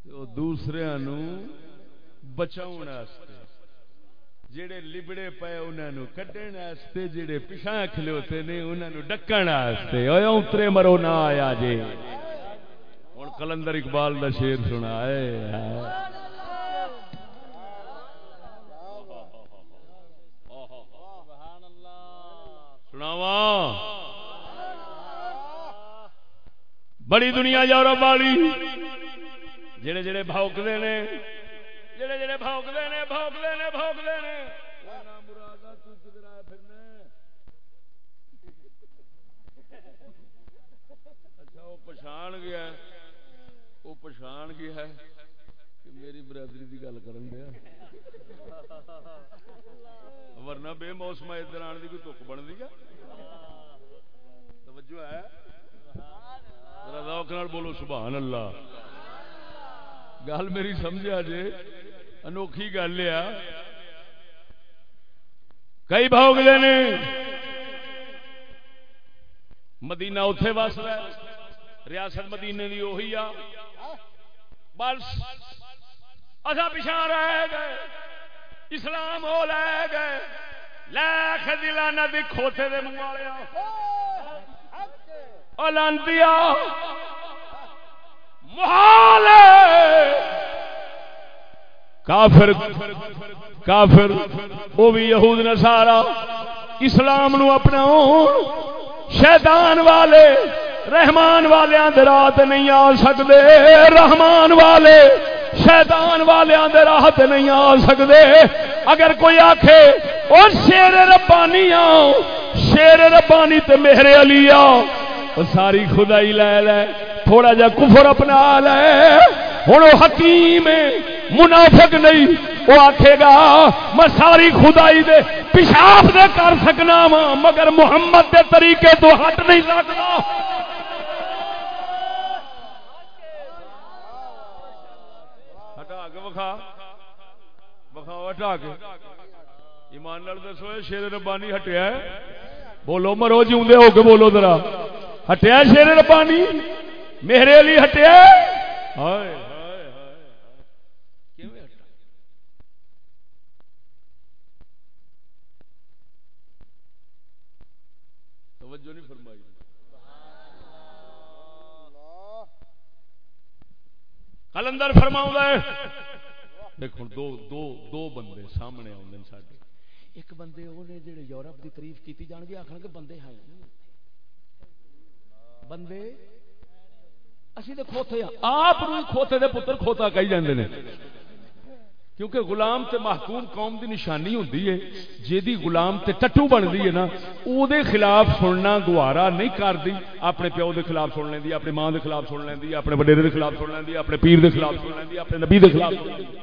تو دوسرے نو بچاؤ واسطے۔ جڑے لبڑے پے انہوں کڈن واسطے جڑے پچھا کھلوتے نے انہوں ڈکن واسطے۔ اترے مرو نہ آیا جی ہوں کلندر اقبال کا شیر سنا سناوا بڑی دنیا یورپ والی۔ جڑے جڑے بھوکتے نے، جڑے جڑے بھوکتے نے بھوکتے نے بھوکتے نے۔ اچھا وہ پچھان گیا وہ پچھان گیا ہے کہ میری برادری کی گل کر ورنہ بے موسم ادھر آنے کی کوئی تک بنتی ہے۔ توجہ ہے۔ بولو، سبحان اللہ۔ گل میری سمجھا جی انوکھی گل ہے کئی بھوگلے نے۔ مدینہ اتے وس رہا ریاست مدینے کی اہی آ۔ بس اصا پچھا رہ گئے۔ اسلام ہو لے گئے۔ لکھ دلانا بھی کھوتے دے منہ والے لانتیا محال کافر کافر وہ بھی یہود نسارا اسلام نو اپنا شیطان والے، رحمان والے رات نہیں آ سکتے رحمان والے، شیطان والے رات نہیں آ سکتے اگر کوئی آخے اور شیر ربانی آؤ شیر ربانی تے میرے علی آؤ ساری خدائی لے لے، تھوڑا جا کفر اپنا لے۔ ہوں حکیم منافق نہیں۔ وہ آخے گا، میں ساری خدائی دے پیشاب دے کر سکنا وا مگر محمد دے طریقے تو ہٹ نہیں سکتا ہٹا کے بخا ہٹا کے۔ ایمان لال دسو شیر ربانی ہٹیا بولو، مرو جی ہو کے بولو ذرا۔ ہٹیا شیر ربانی، میرے لیے ہٹیا۔ ہائے کلندر فرما دیکھو دو دو دو بندے سامنے آدھے سارے ایک بندے وہ نے جڑے یورپ کی تعریف کی جان گے آخر کے بندے ہیں۔ بندے اسی تو کھوتے آپ کھوتے دے پتر کھوتا کہی جاندے نے کیونکہ غلام تے محکوم قوم دی نشانی ہوندی ہے جیدی غلام تے ٹٹو بندی ہے نا او دے خلاف سننا گوارا نہیں کردی اپنے پیو دے خلاف سن لیندی اپنے ماں دے خلاف سن لیندی اپنے وڈیرے دے خلاف سن لیندی اپنے پیر دے خلاف سن لیندی اپنے نبی دے خلاف سن لیندی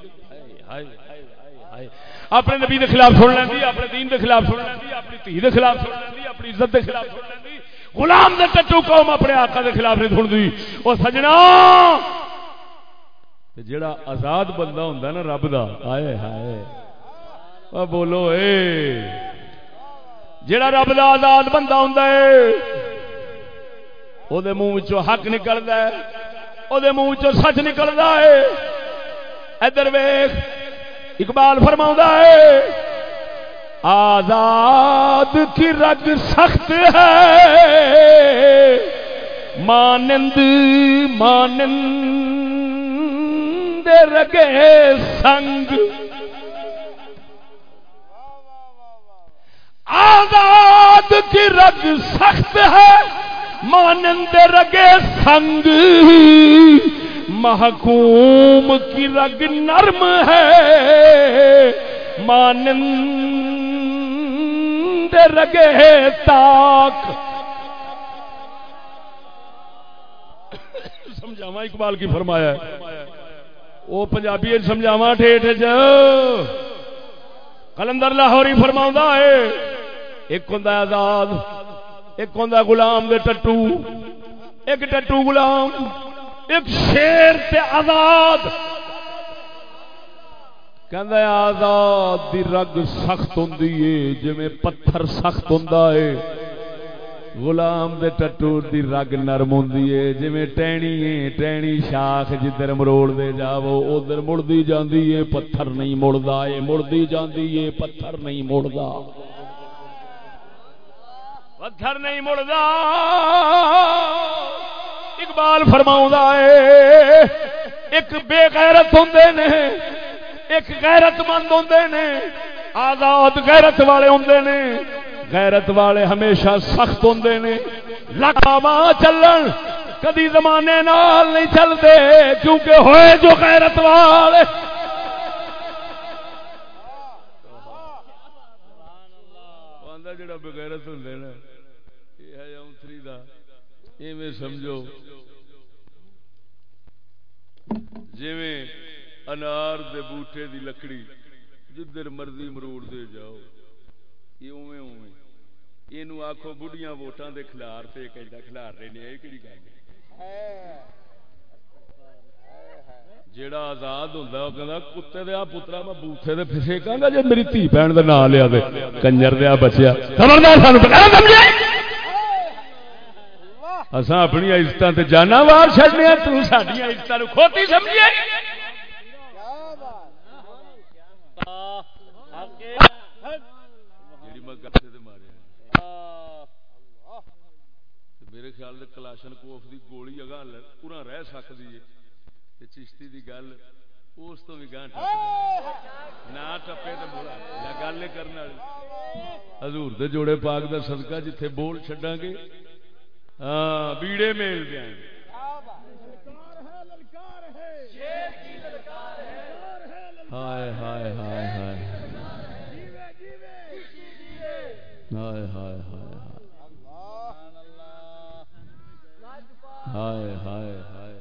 اپنے نبی دے خلاف سن لیندی اپنے دین دے خلاف سن لیندی اپنی تھی دے خلاف سن لیندی اپنی عزت دے خلاف سن لیندی غلام دے ٹٹو قوم اپنے آقا دے خلاف نہیں سندی او سجنا۔ جڑا آزاد بندہ ہوں نا رب دا آئے ہائے۔ بولو، اے۔ جڑا رب دا آزاد بندہ ہوں وہ منہ حق نکلتا ہے وہ منہ سچ نکلتا ہے ادھر ویخ اقبال فرما ہے آزاد کی رگ سخت ہے۔ مانند مانند رگے سنگ۔ آزاد کی رگ سخت ہے، مانند رگے سنگ۔ محکوم کی رگ نرم ہے، مانند رگے تاک۔ سمجھاوا اقبال کی فرمایا ہے۔ وہ پنجابی سمجھاوا ٹھیٹ کلندر لاہوری فرما ہے، ایک ہوں آزاد، ایک ہوں گلام دے ٹٹو۔ ایک ٹٹو گلام ایک شیر تے آزاد۔ کہ آزاد دی رگ سخت ہوں جی پتھر سخت ہوں غلام دے ٹٹور دی رگ نرم ہوندی ہے، جویں ٹہنی ہے، ٹہنی شاخ جدھر مروڑ دے جاو ادھر مڑدی جاندی ہے، پتھر نہیں مڑدا اے مڑدی جاندی ہے، پتھر نہیں مڑدا۔ پتھر نہیں مڑدا۔ اقبال فرماؤں ہے، ایک بے غیرت ہوندے نے ایک غیرت مند ہوندے نے، آزاد غیرت والے ہوندے نے، غیرت والے ہمیشہ سخت ہوں نے۔ لگاوا چلن کدی زمانے نال نہیں چلتے کیونکہ ہوئے جو غیرت والے۔ جڑا بغیرت ہوں نا یہ ہے اونتری دا۔ ایویں سمجھو۔ جی انار دے بوٹے دی لکڑی، جدھر مرضی مروڑ دے جاؤ۔ یہ اوے اوے یہ آخو بڑھیاں ووٹاں دے کھلار تے کہندا کھلار رہے نے، یہ کہڑی گل ہے؟ جیڑا آزاد ہوندا، او کہندا، کتے دے آ پترا میں بوٹھے دے پھسے کہندا جے میری تھی بہن دا نام لیا تے کنجر دیا بچیا۔ خبردار سانو پکڑا سمجھے؟ اساں اپنی عزتاں تے جانا وار چھڈنے تو ساڈیاں عزتاں نو کھوتی سمجھے میرے خیال سے کلاشن کوف دی گولی اگاں پورا رہ سکتی ہے۔ چشتی دی گل، اس تو بھی گاں نہ ٹپے تو بولا، یا گل کرنے والی۔ حضور دے جوڑے پاک دا صدقہ جتھے بول چھڈاں گے۔ ہاں بیڑے میل دیا ہائے ہائے ہائے ہائے۔ ہائے ہائے ہائے۔ ہائے ہائے ہائے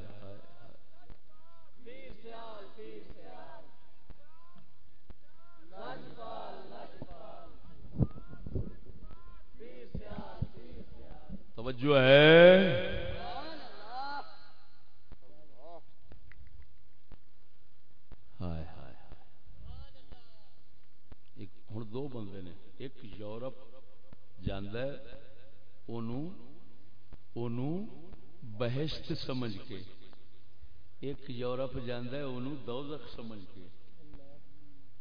توجہ ہے ہوں دو بندے نے ایک یورپ جانا بہشت سمجھ کے۔ ایک یورپ جانا دوزخ سمجھ کے۔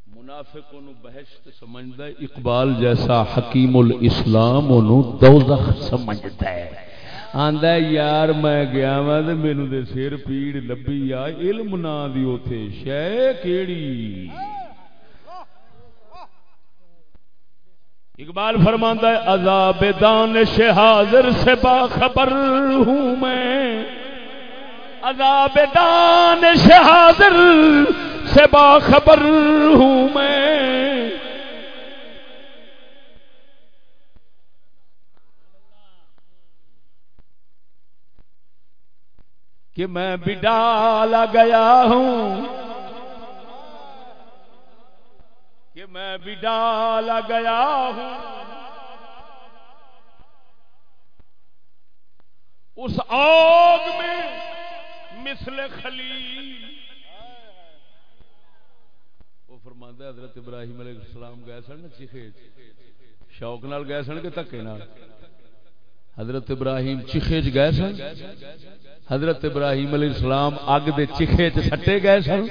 منافق انہوں بہشت سمجھتا ہے۔ اقبال جیسا حکیم الاسلام انہوں دوزخ سمجھتا ہے۔ آندا یار میں گیا وا تے مینوں دے سر پیڑ لبی آ، علم نا دی اوتھے شے کیڑی؟ اقبال فرماندا ہے، عذاب دانش حاضر سے باخبر ہوں میں۔ عذاب دانش حاضر سے باخبر ہوں میں۔ کہ میں بھی ڈالا گیا ہوں۔ میں بھی ڈالا گیا ہوں۔ اس آگ میں مثل خلیل۔ وہ فرماندہ حضرت ابراہیم علیہ السلام گئے سن چیخے شوق نال گئے سن کہ تکے نال؟ حضرت ابراہیم چیخے چ گئے سن۔ حضرت ابراہیم علیہ السلام اگ دے چیخے چ سٹے گئے سن۔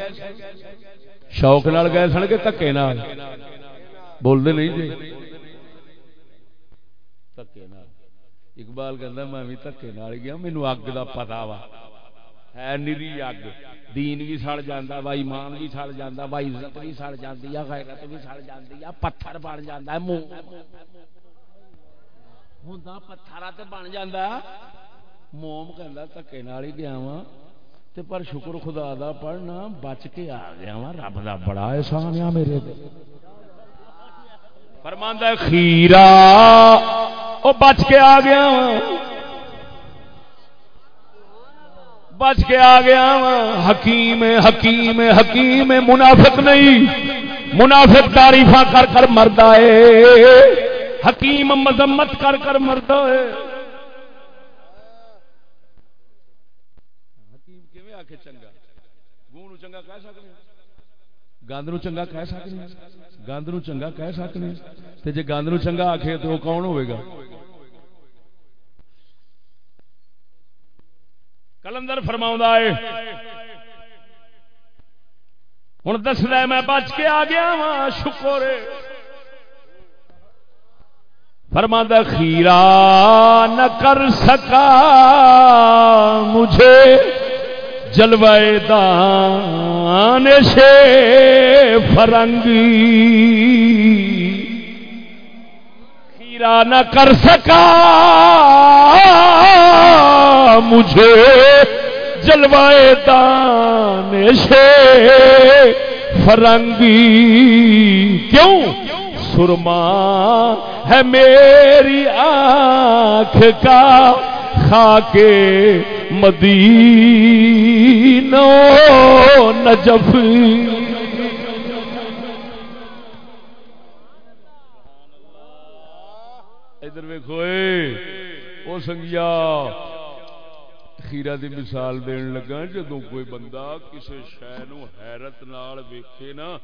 شوق نال گئے سن کے تکے نال؟ بولتے نہیں جی؟ تکے نال۔ اقبال کہندا میں بھی تکے نال گیا، مینوں اگ دا پتہ وا۔ ہے نری اگ۔ دین بھی سڑ جاندا وا ایمان بھی سڑ جاندا وا عزت بھی سڑ جاندی ہے غیرت بھی سڑ جاندی ہے پتھر بن جاندا ہے منہ ہوندا پتھر تے بن جاندا۔ موم کہندا تکے نال ہی گیا وا تے پر شکر خدا دا پڑھنا بچ کے آ گیا وا، رب دا بڑا احسان ہے میرے تے۔ فرماندا ہے، خیرا۔ او بچ کے آ گیا وا۔ بچ کے آ گیا وا۔ حکیم حکیم حکیم منافق نہیں۔ منافق تعریفاں کر کر مردا ہے۔ حکیم مذمت کر کر مردا ہے۔ چنگا کہہ سکنے گند نو چنگا کہہ سکتے گند نو چنگا کہہ سکتے تے جے گند نو چنگا آکھے تو وہ کون ہوئے گا؟ کلندر فرماؤں ہے ہوں دس دے میں بچ کے آ گیا وا شکر فرما خیرا نہ کر سکا مجھے۔ جلوائے دان سے فرنگی۔ خیرا نہ کر سکا مجھے جلوائے دان سے فرنگی۔ کیوں؟ سرما ہے میری آنکھ کا خاک مدینہ مدینہ نجف ادھر ویکو وہ سنگیا خیرا دی مثال دین لگا جدو کوئی بندہ کسی شہ حیرت نال ویکھے نا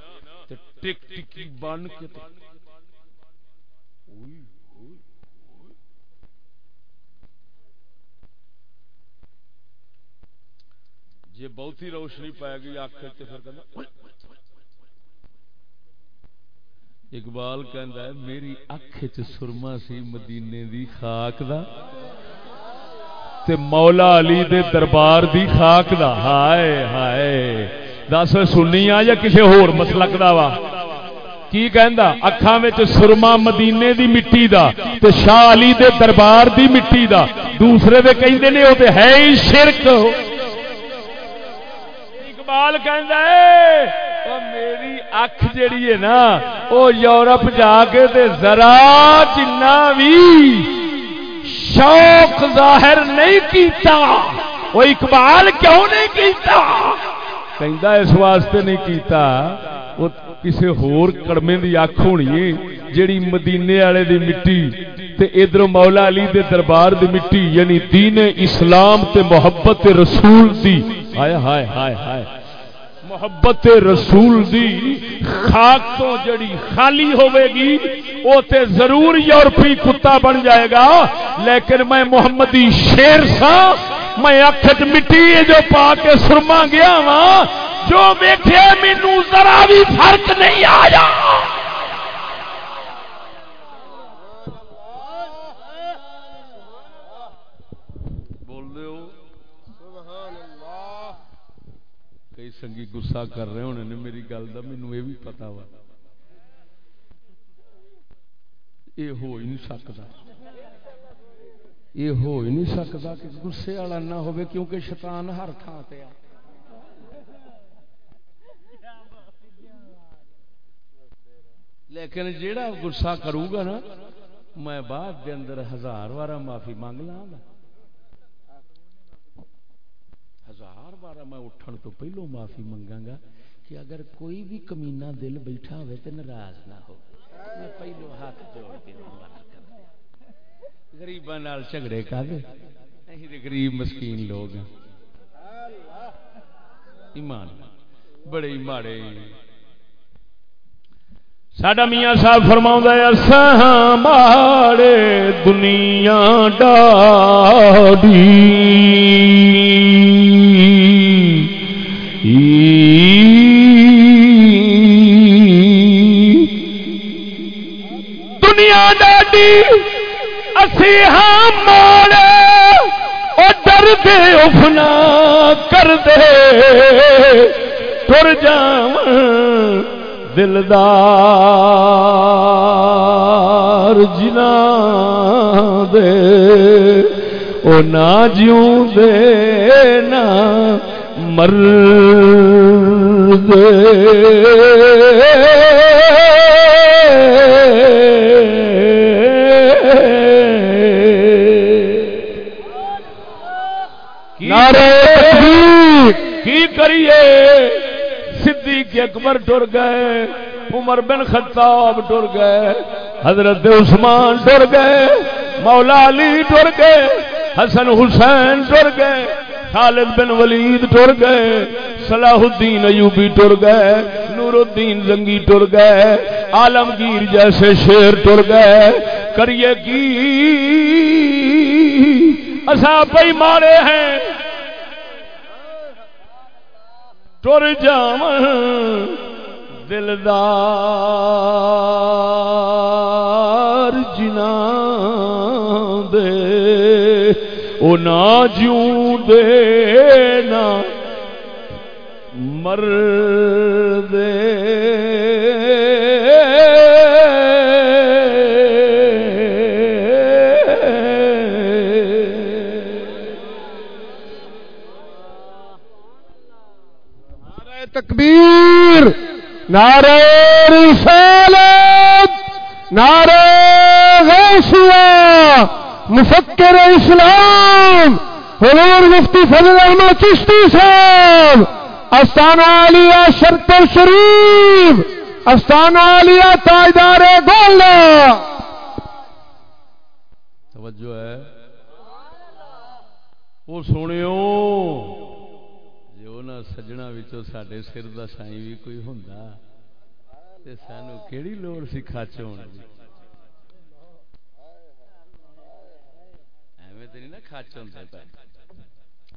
ٹک ٹکی بن کے جی بہت ہی روشنی پائے گی آخ پھر کہنا۔ اقبال کہندا ہے، میری اکھ چ سرما سی مدینے دی خاک دا تے مولا علی دے دربار دی خاک دا۔ ہائے ہائے۔ دس، سنی آ یا کسی ہور مسلک دا وا؟ کی کہندا؟ اکھاں وچ سرما مدینے دی مٹی دا تے شاہ علی دے دربار دی مٹی دا۔ دوسرے دے کہندے نے، او تے ہے ہی شرک۔ اقبال کہندا ہے، او میری اکھ جڑی ہے نا، او یورپ جا کے تے ذرا جنہ بھی شوق ظاہر نہیں کیتا وہ اقبال کیوں نہیں کیتا؟ کہندا اس واسطے نہیں کیتا وہ کسی ہور کڑمے دی اکھ ہونی ہے، جیڑی مدینے والے دی مٹی تے ادھر مولا علی دے دربار دی مٹی یعنی دین اسلام تے محبت رسول دی۔ ہائے ہائے ہائے ہائے۔ محبت رسول دی خاک تو جڑی خالی ہوئے گی، وہ تے ضرور یورپی کتا بن جائے گا۔ لیکن میں محمدی شیر سا، میں اکھت مٹی جو پا کے سرما گیا وا جو ویٹے مینو ذرا بھی فرق نہیں آیا۔ سنگی گسا کر رہے ہونے نے، میری گل کا مینو یہ بھی پتا وا۔ یہ ہو ہی نہیں سکتا یہ ہو ہی نہیں سکتا کہ گسے والا نہ ہو کیونکہ شیطان ہر تھان پہ لیکن جیڑا گسا کروں گا نا، میں بعد دے اندر ہزار بار معافی مانگ لا ہزار بار میں اٹھن تو پہلو معافی منگا گا کہ اگر کوئی بھی کمینا دل بیٹھا ہوئے تو ناراض نہ ہو، میں پہلو ہاتھ جوڑ کے گریباں جھگڑے کر غریب مسکین لوگ ایمان، بڑے ماڑے۔ ساڈا میاں صاحب فرما ہے ماڑے دنیا ڈاڈی دنیا اسی ہاں او ڈر افنا کر دے۔ تر جاؤں دلدار جنا دے۔ او نہ جیوں دے، نہ مر دے۔ کی کریے؟ صدیق اکبر ٹر گئے عمر بن خطاب ٹر گئے حضرت عثمان ٹر گئے مولا علی ٹر گئے حسن حسین ٹر گئے خالد بن ولید ٹر گئے صلاح الدین ایوبی ٹر گئے نور الدین زنگی ٹر گئے عالمگیر جیسے شیر ٹر گئے۔ کریے کی؟ اصا پی مارے ہیں۔ ٹر جا دلدار جنا دے او نا جوں دے نا مر دے تکبیر، نعرہ رسالت، نعرہ غوثیہ مفکر اسلام، حضور مفتی فضل احمد چشتی صاحب، استانہ علیہ شرط شریف، استانہ علیہ تاجدار گولڈا۔ توجہ ہے۔ وہ سنو سجنا سڈے سر کا سائی بھی کوئی ہوں سانو کہڑی لوڑ سی کچ ہونے ایویں تو نہیں نا پہ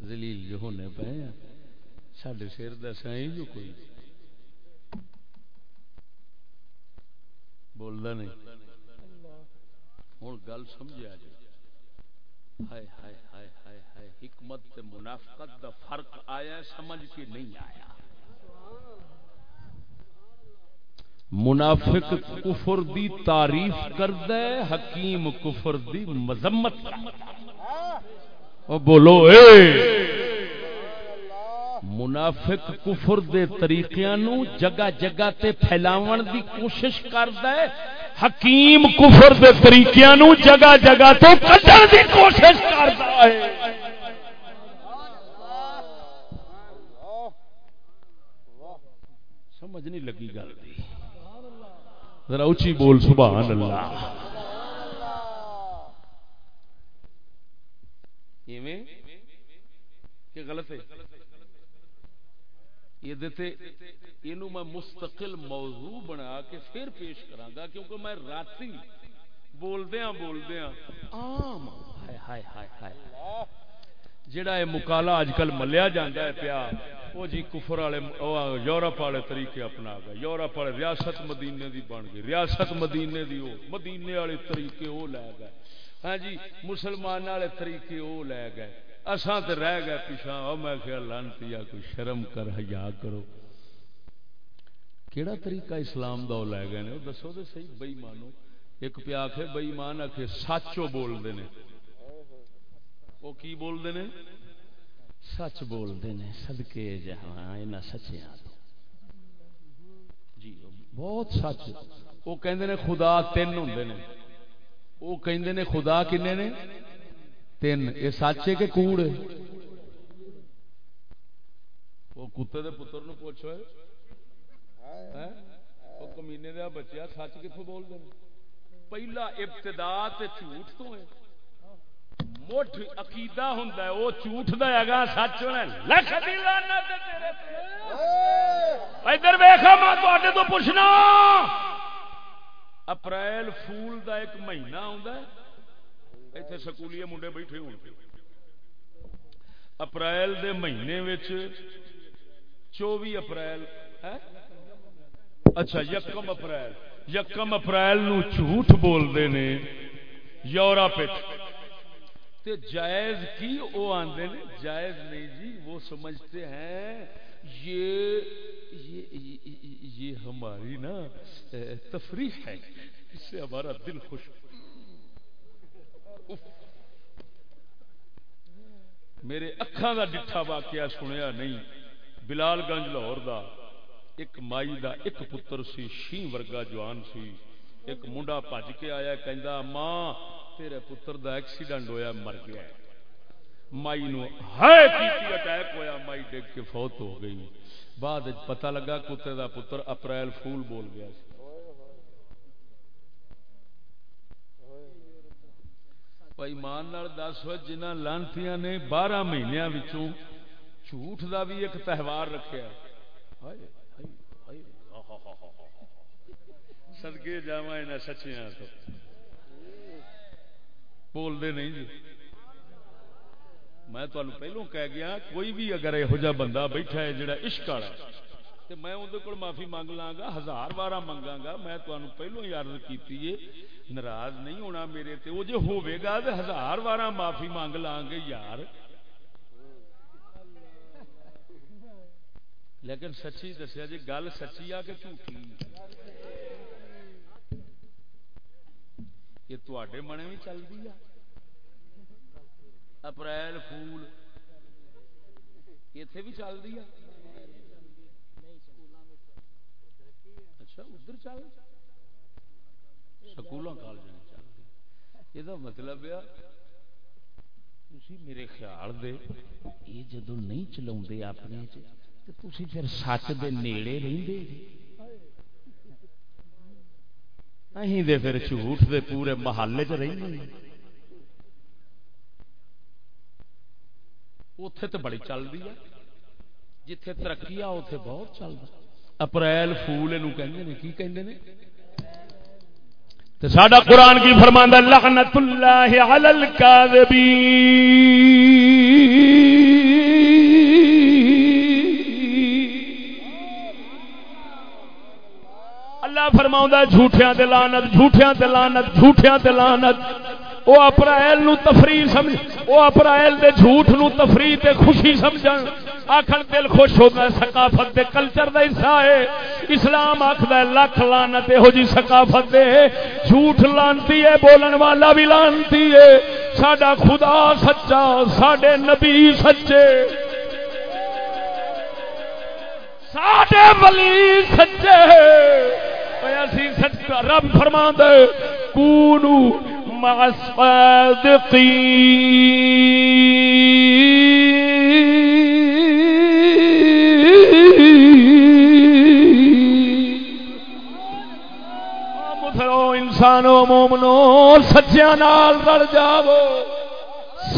زلیل جو ہونے پے سر کا جو کوئی بولتا نہیں ہوں گل سمجھا جی ہائے ہائے ہائے ہائے ہائے حکمت تے منافقت دا فرق آیا سمجھ کے نہیں آیا۔ منافق کفر دی تعریف کردا ہے، حکیم کفر دی مذمت او بولو، اے! منافق کفر دے طریقیاں نو جگہ جگہ تے پھیلاون دی کوشش کردا ہے، حکیم کفر دے طریقیاں نو جگہ جگہ تو کڈن دی کوشش کرتا ہے۔ سمجھ نہیں لگی گل دی۔ ذرا اچھی بول، سبحان اللہ۔ ایویں کہ غلط ہے۔ یہ میں مستقل موضوع بنا کے پھر پیش کرا کیونکہ میں راتی بولدیا بولدیا آم جڑا یہ مکالا اج کل ملیا جاتا ہے پیا، وہ جی کفر والے یورپ والے طریقے اپنا گئے یورپ والے ریاست مدینے دی بن گئی۔ ریاست مدینے دی وہ، مدینے والے طریقے وہ لے گئے۔ ہاں جی مسلمان والے طریقے وہ لے گئے۔ اساں تے رہ گئے پیچھا او میں خیال لانتی یا کوئی شرم کر، حیا کرو۔ کیڑا طریقہ اسلام دا لے گئے نے؟ دسو تے صحیح، بے ایمانو۔ ایک پیا آکھے، بے ایمان آکھے سچو بول دے نے۔ او کی بول دے نے سچ بول دے نے صدقے جہاں سچیاں جی بہت سچ۔ وہ کہندے نے خدا تین ہوندے نے۔ وہ کہندے نے خدا کنے نے؟ تین۔ یہ سچ ہے کہ کوڑ ہے؟ وہ کتے دے پتر نو پوچھو وہ کمینے دیا بچیا سچ کتوں بول دیں پہلا ابتدا جھوٹ تو ہے۔ مٹھ عقیدہ ہوں وہ جھوٹ دا گا سچ ہونا لکھ ادھر ویخا میں تو پوچھنا۔ اپریل فول دا ایک مہینہ آتا ہے۔ اتنے سکولی منڈے بیٹھے ہو اپریل دے مہینے چوبی اپریل اچھا یکم اپریل۔ یکم اپریل نو جھوٹ بولتے نے یورپ تے جائز کی وہ آتے نے؟ جائز نہیں جی وہ سمجھتے ہیں یہ یہ, یہ ہماری نا تفریح ہے۔ اس سے ہمارا دل خوش۔ میرے اکھان دا ڈٹھا واقعہ سنیا نہیں۔ بلال گنج لاہور دا ایک مائی دا ایک پتر سی شی ورگا جوان سی۔ ایک منڈا بج کے آیا کہندا ماں تیرے پتر دا ایکسیڈنٹ ہویا مر گیا مائی نو ہائے پی اٹیک ہویا مائی ڈگ کے فوت ہو گئی بعد پتہ لگا کتے دا پتر اپریل فول بول گیا سی ایمان دس و جنہ لانتیاں نے بارہ مہینوں جھوٹ دا بھی ایک تہوار رکھا سدگے جا سچیاں تو بولتے نہیں جی میں تمہیں پہلو کہہ گیا کوئی بھی اگر یہو جہ بندہ بیٹھا ہے جڑا عشق والا تو میں اندر کو معافی منگ لا گا ہزار بار منگا گا میں تمہیں پہلو ہی عرض کی ناراض نہیں ہونا میرے تے وہ جو ہوئے گا تو ہزار بار معافی منگ لا گے یار لیکن سچی دسیا جی گل سچی آ کہ جھوٹھی یہ تے منے بھی چلتی ہے اپریل فول اتے بھی چلتی ہے اچھا ادھر چل۔ سکولوں کالج چل۔ یہ مطلب ہے میرے خیال دے یہ جدو نہیں چلا اپنے پھر سچ دے نیڑے رہندے۔ اہیں دے پھر جھوٹ دے پورے محلے چ رہندے اتے تو بڑی چل رہی ہے۔ جتھے ترقی آ اتے بہت چلتا اپریل فول یہ کی کہندے نے؟ ساڈا قرآن کی فرماندہ لعنت اللہ علی الکاذبین۔ اللہ فرما جھوٹیاں دلانت جھوٹیاں دلانت جھوٹیاں دلانت وہ اپریل نو تفریح سمجھ وہ اپریل دے جھوٹ نو تفریح تے خوشی سمجھن۔ آخر دل خوش ہوتا ہے ثقافت دے کلچر دا حصہ ہے۔ اسلام آخر لکھ لانت یہو جی ثقافت دے۔ جھوٹ لانتی ہے، بولن والا بھی لانتی ہے۔ ساڈا خدا سچا، ساڈے نبی سچے۔ ساڈے ولی سچے۔ رب فرما دے کونو انسانو، مومنو سچیا نال رل جاو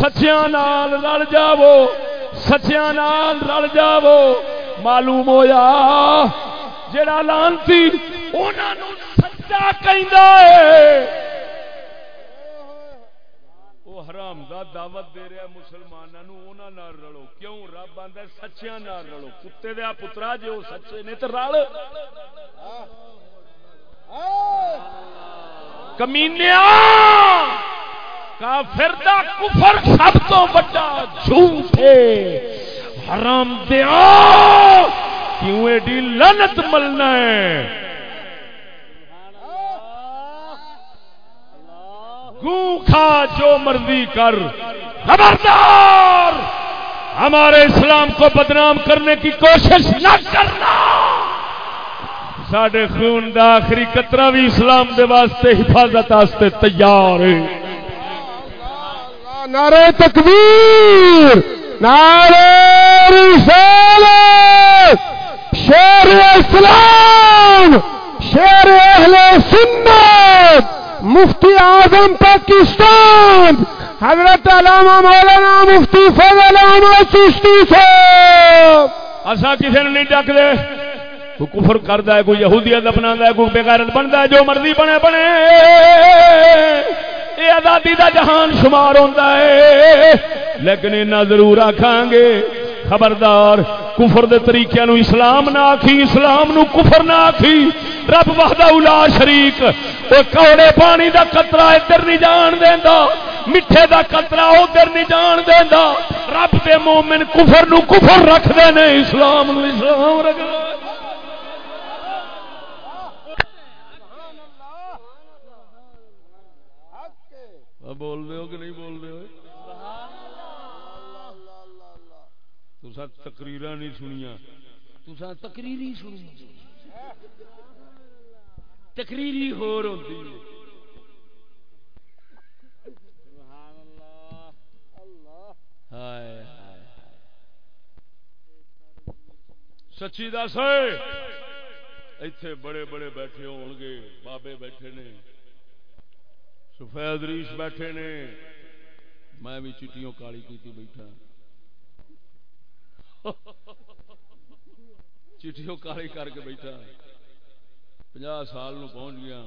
سچیا نال رل جاو سچیا نال رل جاو معلوم ہویا، جڑا لانتی سچا وہ حرام دا دعوت دے رہا مسلمانوں رلو۔ کیوں؟ رب آدھا سچیا رلو۔ کتے دیا پترا جی وہ سچے نے تو رل۔ کمینیا کافر دا کفر سب تو بڑا جھوٹ حرام دیا کیوں ایڈی لنت ملنا ہے؟ گو کھا جو مرضی کر۔ خبردار! ہمارے اسلام کو بدنام کرنے کی کوشش نہ کرنا۔ سڈے خون دا آخری قطرہ بھی اسلام دے واسطے حفاظت واسطے تیار ہے۔ نعرہ تکبیر، نعرہ رسالت۔ شیر اسلام شیر اہل سنت۔ مفتی اعظم پاکستان، حضرت علامہ مولانا مفتی فضل احمد چشتی صاحب۔ اسا کسی نے نہیں ڈک دے کوئی کفر کرتا ہے، کوئی یہودیت اپنا ہے، کوئی بےغیرت بنتا ہے، جو مرضی بنے بنے۔ یہ آزادی دا جہان شمار ہوتا ہے، لیکن اتنا ضرور آخان گے خبردار، کفر دے طریقے نو اسلام نہ آخی اسلام نو کفر نہ آخی رب وحدہ الا شریک وہ کوڑے پانی دا قطرہ ادھر نہیں جان دیندا میٹھے دا قطرہ ادھر نہیں جان دیندا۔ رب دے مومن کفر نو کفر رکھ دے نے، اسلام نو اسلام رکھ دے بول دے ہو کہ نہیں بول تسا تقریر نہیں سنیا تسا تقریری سنی۔ تقریری ہور سچی دس۔ اتے بڑے بڑے بیٹھے ہو گے بابے بیٹھے نے سفید ریش بیٹھے نے۔ میں بھی چٹیوں کالی کی بیٹھا۔ چٹھیوں کالی کر کے بیٹھا۔ پناہ سال نو پہنچ گیا۔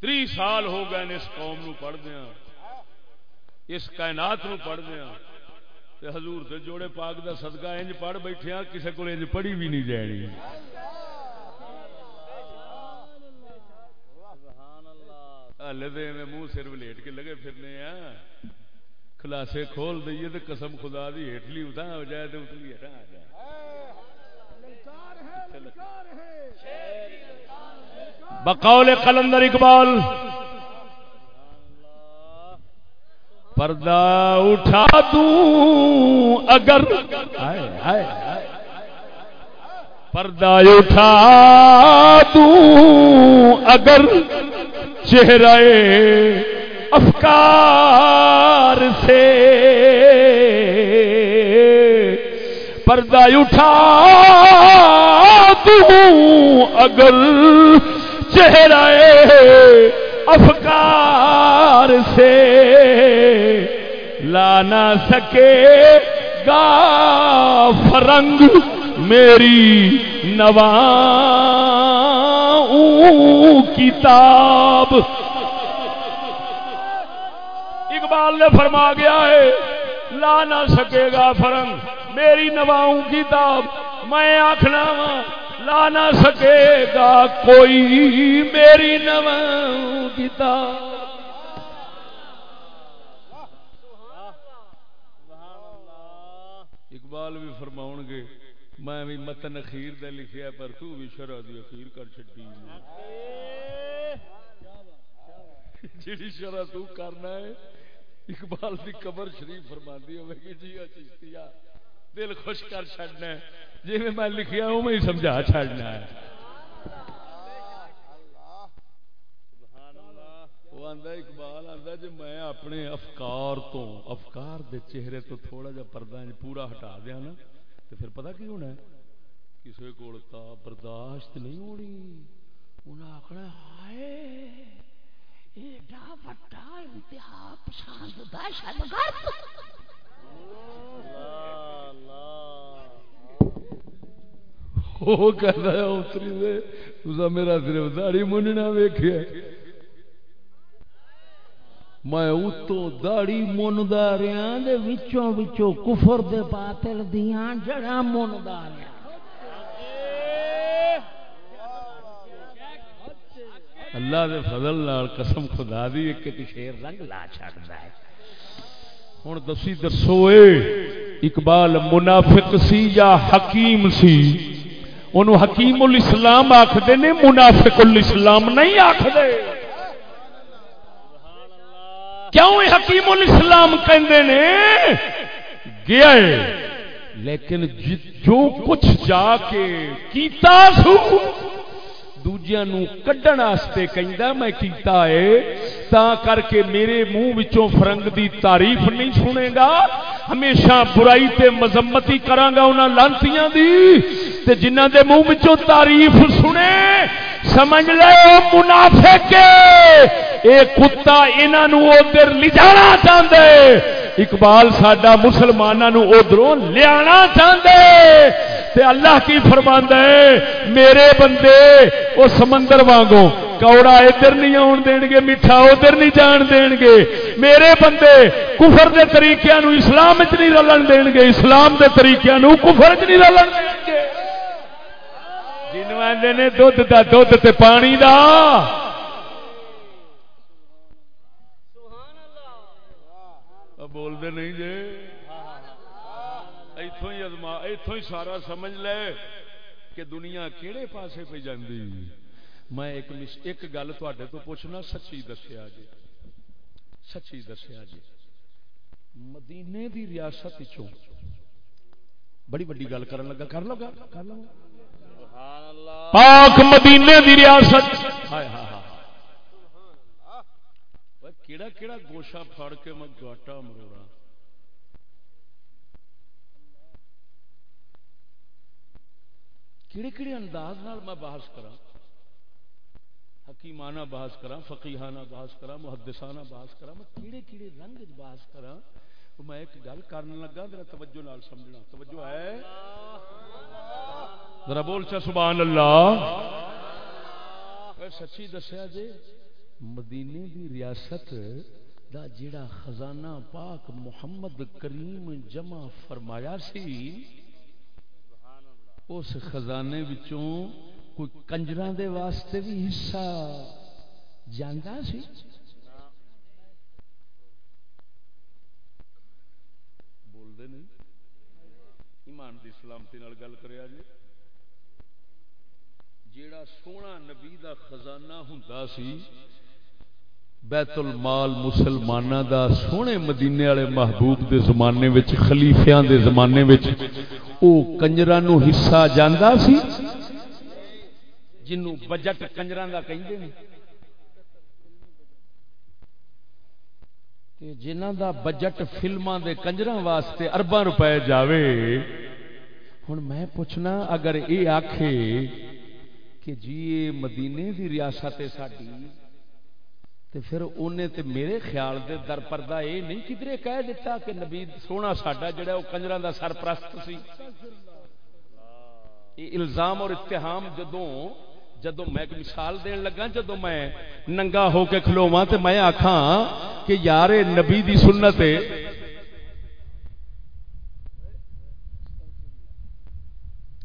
تری سال ہو گئے اس قوم نو پڑھ دیا۔ اس کائنات نو پڑھ دیا۔ تے حضور سے جوڑے پاک دا صدقہ انج پڑھ بیٹھے ہیں کسے کو انج پڑھی بھی نہیں جانی۔ ہلے دے میں منہ سر ولیٹ کے لگے پھرنے ہیں خلاصے کھول دئیے تو قسم خدا دی ہیٹلی اتنا ہو جائے تو اتنی ہٹا آ جائے بقول قلندر اقبال، پردہ اٹھا دوں اگر پردہ اٹھا دوں اگر چہرے افکار سے پردہ اٹھا دوں اگر چہرہ افکار سے لا نہ سکے گا فرنگ میری نوا کتاب اقبال نے فرما گیا ہے لا نہ سکے گا فرنگ۔ میری نواؤں کتاب میں آخنا وا لا نہ سکے گا کوئی میری نواؤں کتاب اقبال بھی فرماؤ گے میں بھی متن اخیر دے لکھیا پر تو بھی شرح دی اخیر کر چڈی جیڑی شرح تو کرنا ہے اقبال دی قبر شریف فرما دی ہوے کہ جی چشتیا دل خوش کر چڈنا ہے۔ جی میں لکھیا ہوں، میں سمجھا چڈنا ہے۔ وہ آندا اقبال، آندا جی میں اپنے افکار تو افکار دے چہرے تو تھوڑا جا پردہ پورا ہٹا دیا نا تو پھر پتہ کی ہونا ہے؟ کسی کول تا برداشت نہیں ہونی۔ انہیں آخنا ہائے! ایڈا وڈا انتہا وہ کہتا ہے اتری دے تسا میرا صرف داڑی مننا ویکھیا میں اتو داڑی مندا رہا دے وچوں وچوں کفر دے باطل دیاں جڑاں مندا رہا اللہ دے فضل نال قسم خدا دی، ایک ایک شیر رنگ لا چھڑدا ہے۔ ہن دسی دسو اے، اقبال منافق سی یا حکیم سی؟ انہوں حکیم الاسلام آکھدے نے، منافق الاسلام نہیں آکھدے۔ کیوں حکیم الاسلام کہندے نے؟ گیا ہے لیکن جی- جو کچھ جا کے کیتا سو دوجیاں نو کڈن واسطے کہندا میں کیتا ہے تا کر کے میرے منہ وچوں فرنگ دی تعریف نہیں سنے گا ہمیشہ برائی تے مذمت ہی کراں گا انہاں لانتیاں دی تے جنہاں دے منہ وچوں تعریف سنے سمجھ لے او منافق اے کتا، انہاں نو ادھر لے جانا اقبال ساڈا مسلماناں نو ادھروں لیانا چاہندے۔ تے اللہ کی فرماندا ہے میرے بندے وہ سمندر وانگو کوڑا ادھر نہیں آن دین گے، میٹھا ادھر نہیں جان دین گے۔ میرے بندے، کفر دے طریقے نو اسلام چ نہیں رلن دین گے، اسلام دے طریقے نو کفر چ نہیں رلن دین گے۔ جنوں آندے نے دودھ دا دودھ تے پانی دا بول دے نہیں جے ایتھوں ہی ازما ایتھوں ہی سارا سمجھ لے کہ دنیا کیڑے پاسے پہ جاندی میں ایک ایک گل تے تو پوچھنا سچی دسیا جی سچی دسیا جی مدینے دی ریاست چوں بڑی بڑی گل کرن لگا کر لو کر لو پاک مدینے دی ریاست۔ کیڑا کیڑا گوشا پھڑ کے میں گاٹا مروڑا کیڑے کیڑے انداز نال میں بحث کرا حکیمانہ بحث کرا فقیحانہ بحث کرا محدثانہ بحث کرا میں کیڑے کیڑے رنگ بحث کرا میں ایک گل کرنے لگا میرا توجہ نال سمجھنا۔ توجہ ہے؟ ذرا بول چا سبحان اللہ۔ سچی دسیا جی مدینے دی ریاست دا جڑا خزانہ پاک محمد کریم جمع فرمایا سی، اس خزانے وچوں کوئی کنجراں دے واسطے بھی حصہ جاندا سی۔ بول دے نہیں۔ ایمان دی سلامتی نال گل کریا جی۔ جیڑا سونا نبی دا خزانہ ہوندا سی بیت المال مسلمانہ دا سونے مدینے والے محبوب دے زمانے وچ، خلیفیاں دے زمانے وچ او کنجراں نو حصہ جاندا سی؟ جنوں بجٹ کنجراں دا کہندے نے۔ جنہ دا بجٹ فلماں دے کنجراں واسطے ارباں روپے جاوے۔ ہن میں پوچھنا، اگر یہ آکھے کہ جی یہ مدینے دی ریاست ہے ساڈی، تے پھر انہیں تے میرے خیال دے در پردہ اے نہیں کدھرے کہہ دیتا کہ نبی سونا ساڈا جڑا وہ کنجراں دا سرپرست سی یہ الزام اور اتہام جدوں جدو میں ایک مثال دین لگا جدو میں ننگا ہو کے کھلوا تو میں آخا کہ یار نبی دی سنت ہے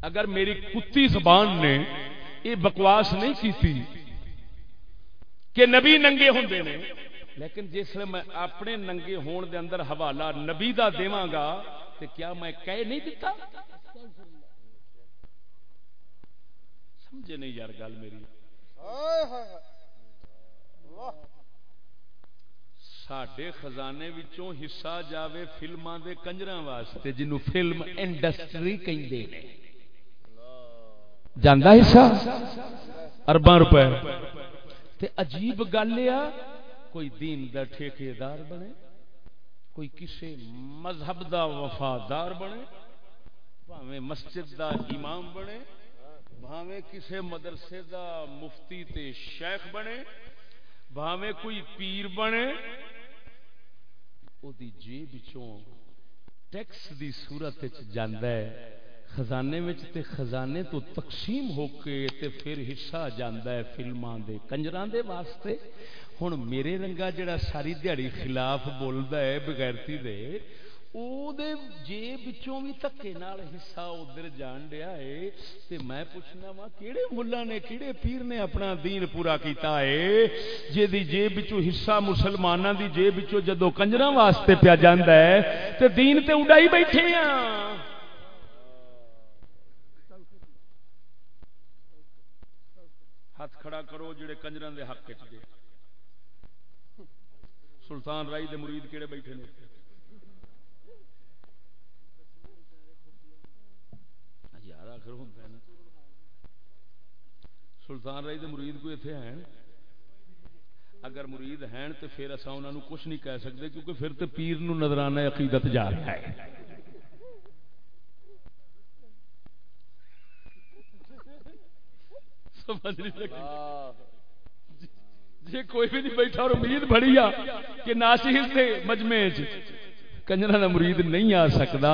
اگر میری کتی زبان نے یہ بکواس نہیں کی کہ نبی ننگے ہوں نے۔ لیکن جس میں اپنے ننگے ہون دے اندر حوالہ نبی دا دیواں گا تو کیا میں کہہ نہیں دیتا سمجھے نہیں یار گل میری۔ سڈے خزانے وچوں حصہ جاوے فلماں دے کنجراں واسطے جنو فلم انڈسٹری کہندے نے۔ جاندا حصہ؟ ارباں روپے۔ تے عجیب گل ہے کوئی دین دا ٹھیکیدار بنے، کوئی کسے مذہب دا وفادار بنے، بھاویں مسجد دا امام بنے، بھاویں کسے مدرسے دا مفتی تے شیخ بنے، بھاویں کوئی پیر بنے۔ او دی جیب چوں ٹیکس دی صورت وچ جاندا ہے۔ خزانے وچ تے خزانے تو تقسیم ہو کے تے پھر حصہ جاندا ہے فلماں دے، کنجراں دے واسطے۔ ہن میرے رنگا جڑا ساری دیہڑی خلاف بولدا ہے بغیرتی دے جیب بھی تکے نال حصہ ادھر جان ڈیا ہے۔ تے میں پوچھنا وا، کیڑے ملا نے، کیڑے پیر نے اپنا دین پورا کیتا ہے؟ جے دی جیب وچوں حصہ مسلماناں دی جیب وچوں جدو کنجراں واسطے پیا جاندا ہے، تے دین تے اڈائی بیٹھے ہاں۔ ہاتھ کھڑا کرو جڑے کنجراں دے حق وچ گئے سلطان رائی دے مرید کیڑے بیٹھے نے؟ سلطان رائی دے مرید کوئی اتنے ہیں؟ اگر مرید ہیں تو پھر اصا انہوں کچھ نہیں کہہ سکتے کیونکہ پھر تو پیر نو نظرانہ عقیدت جا رہا ہے۔ جی کوئی بھی نہیں بیٹھا اور امید بڑی آ کہ ناشی سے مجمے کنجرا کا مرید نہیں آ سکتا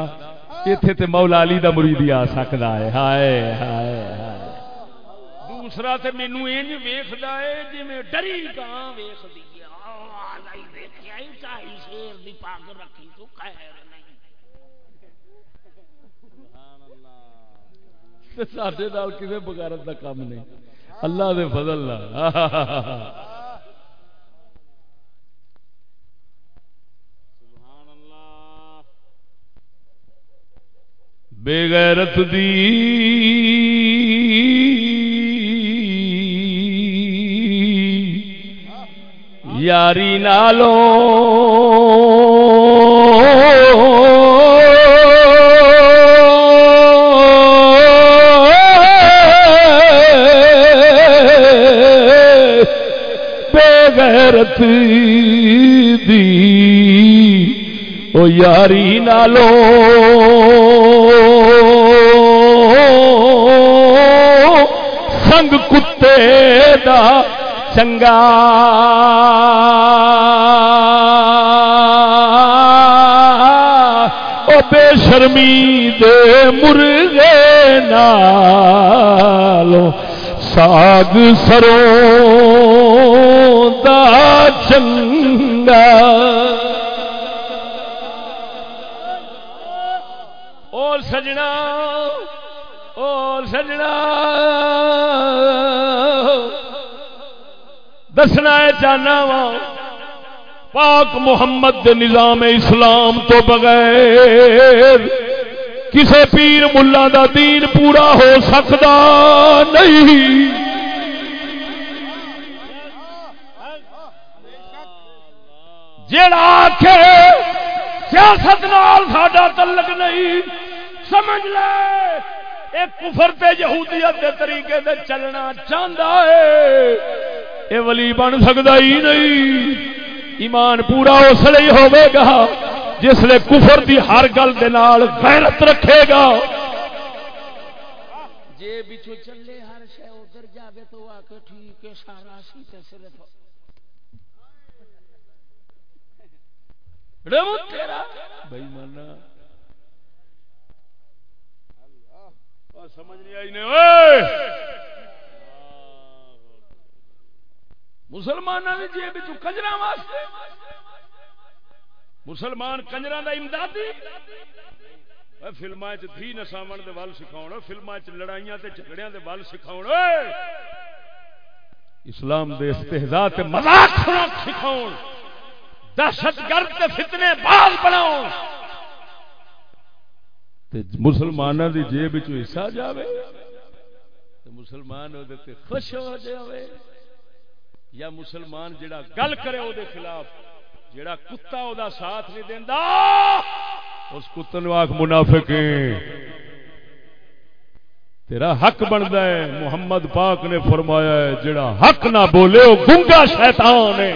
اتنے تے مولا علی دا مرید ہی آ سکتا ہے۔ ہائے ہائے ہائے۔ دوسرا تے مینو انج ویکھدا ہے جویں ڈری گاں ویکھدی ہے۔ آواز آئی ویکھیا ہی چاہی شیر دی پاگ رکھی تو خیر نہیں سڈے نال کسی بغیرت کا کام نہیں۔ اللہ دے فضل بے غیرت دی یاری نالو غیرت دی۔ او یاری نالو۔ سنگ کتے دا چنگا۔ او بے شرمی دے مرغے نالو۔ ساگ سرو۔ دا چنگا اور سجنا اور سجنا۔ دسنا چاہنا وا پاک محمد دے نظام اسلام تو بغیر کسے پیر ملا دا دین پورا ہو سکتا نہیں۔ جڑا کے سیاست نال ساڈا تعلق نہیں، سمجھ لے ایک کفر تے یہودیت دے طریقے دے چلنا چاہتا ہے، اے ولی بن سکتا ہی نہیں۔ ایمان پورا اس لیے ہوے گا جس لے کفر دی ہر گل دے نال غیرت رکھے گا۔ جے بچو چلے ہر شے ادھر جاوے تو آ کے ٹھیک ہے، سارا سی تے صرف رم تیرا بھائی مانا۔ سمجھ نہیں آئی نے مسلمانوں جیب واسطے۔ مسلمان کنجر کا امدادی۔ فلما چی نساو کے ول سکھاؤ فلما چ لڑائیاں جھگڑیاں دے ول سکھاؤ اسلام دے استحزا تے مذاق سکھاؤ دہشت گرد تے فتنے باز بناؤ مسلمانوں دی جیب حصہ جاوے تے مسلمان وہ خوش ہو جاوے یا مسلمان جڑا گل کرے او دے خلاف جڑا کتا او دا ساتھ نہیں دیندا، اس کتے نو آخ منافق تیرا حق بنتا ہے، محمد پاک نے فرمایا ہے جڑا حق نہ بولے، وہ گنگا شیطان ہے۔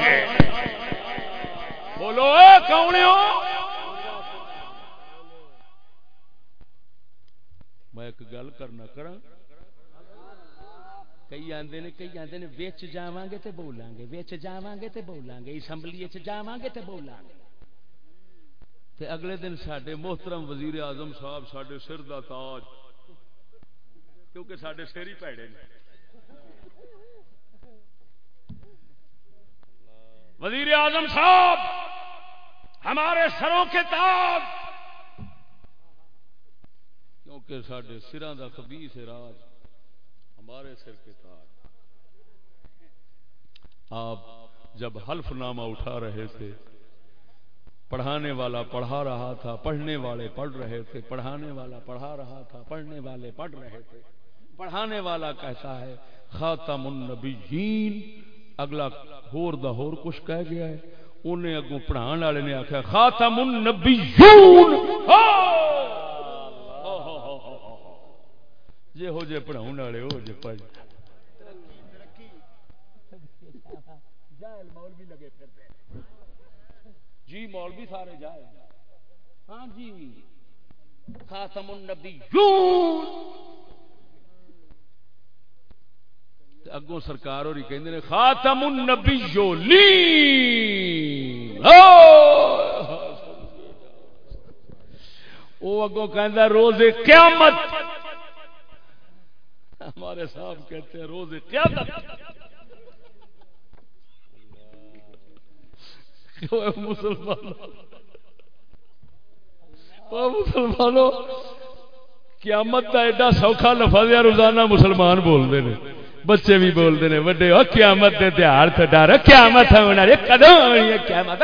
بولو، اے کون ہو؟ میں ایک گل کرنا کرا کئی آدھے نے، کئی آدھے نے، ویچ جاواں گے تے بولاں گے، ویچ جاواں گے تے بولاں گے اسمبلی وچ جاواں گے تے بولاں گے۔ تے اگلے دن سڈے محترم وزیر اعظم صاحب سڈے سر دا تاج، کیونکہ سڈے سر ہی پیڑے نے۔ وزیر اعظم صاحب! ہمارے سروں کے تاج کیونکہ سڈے سرا دا خبیث راج ہمارے سر کے تاج آپ جب حلف نامہ اٹھا رہے تھے، پڑھانے والا پڑھا رہا تھا، پڑھنے والے پڑھ رہے تھے، پڑھانے والا پڑھا رہا تھا، پڑھنے والے پڑھ رہے تھے۔ پڑھانے والا کہتا ہے، خاتم النبیین، اگلا ہور دا ہور کچھ کہہ گیا ہے۔ انہیں اگوں پڑھان والے نے آخیا خاتم النبیون۔ جے ہو جے پڑھاؤن والے ہو جے پڑھ۔ جی مولوی سارے جائے ہاں جی۔ خاتم النبیون۔ اگوں سرکار ہوری کہندے نے، خاتم النبیون او اگوں کہندا روز قیامت۔ ہمارے صاحب کہتے ہیں روز قیامت۔ مسلمانوں۔ قیامت کا ایڈا سوکھا لفظ ہے، روزانہ مسلمان بولتے ہیں بچے بھی بولتے ہیں، وڈے وہ قیامت کے تہار سے ڈر قیامت ہونا کدو قیامت؟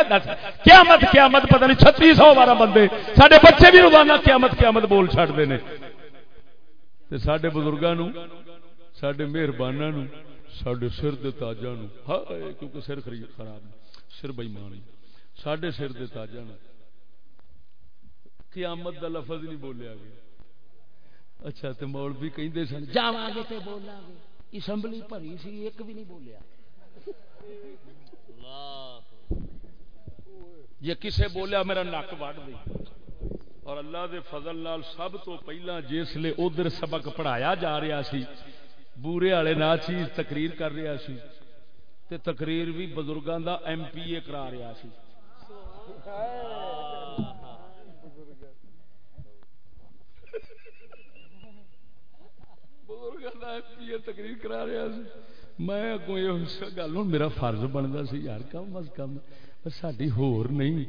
قیامت قیامت پتہ نہیں چھتی سو بارہ بندے سارے بچے بھی روزانہ قیامت قیامت بول چڑھتے ہیں سڈے بزرگوں سڈے مہربانہ سڈے سر دے تاجا کیونکہ سر خراب سر بئیمان سڈے سر دے تاجا قیامت دا لفظ نہیں بولیا گیا۔ اچھا تو مول بھی کہیں سن جا گے تے بولا گے۔ اسمبلی بھری سی، ایک بھی نہیں بولیا۔ یہ کسے بولیا، میرا نک وڈ دی۔ اور اللہ دے فضل نال سب تو پہلا جس لے ادھر سبق پڑھایا جا رہا سی۔ بورے والے نا چیز تقریر کر رہا سی۔ تے تقریر بھی بزرگاں دا ایم پی اے کرا رہا سی۔ بزرگ تقریر کرا رہا میں اگوں یہ گل ہوں میرا فرض بنتا سی یار کم از کم ساری ہور نہیں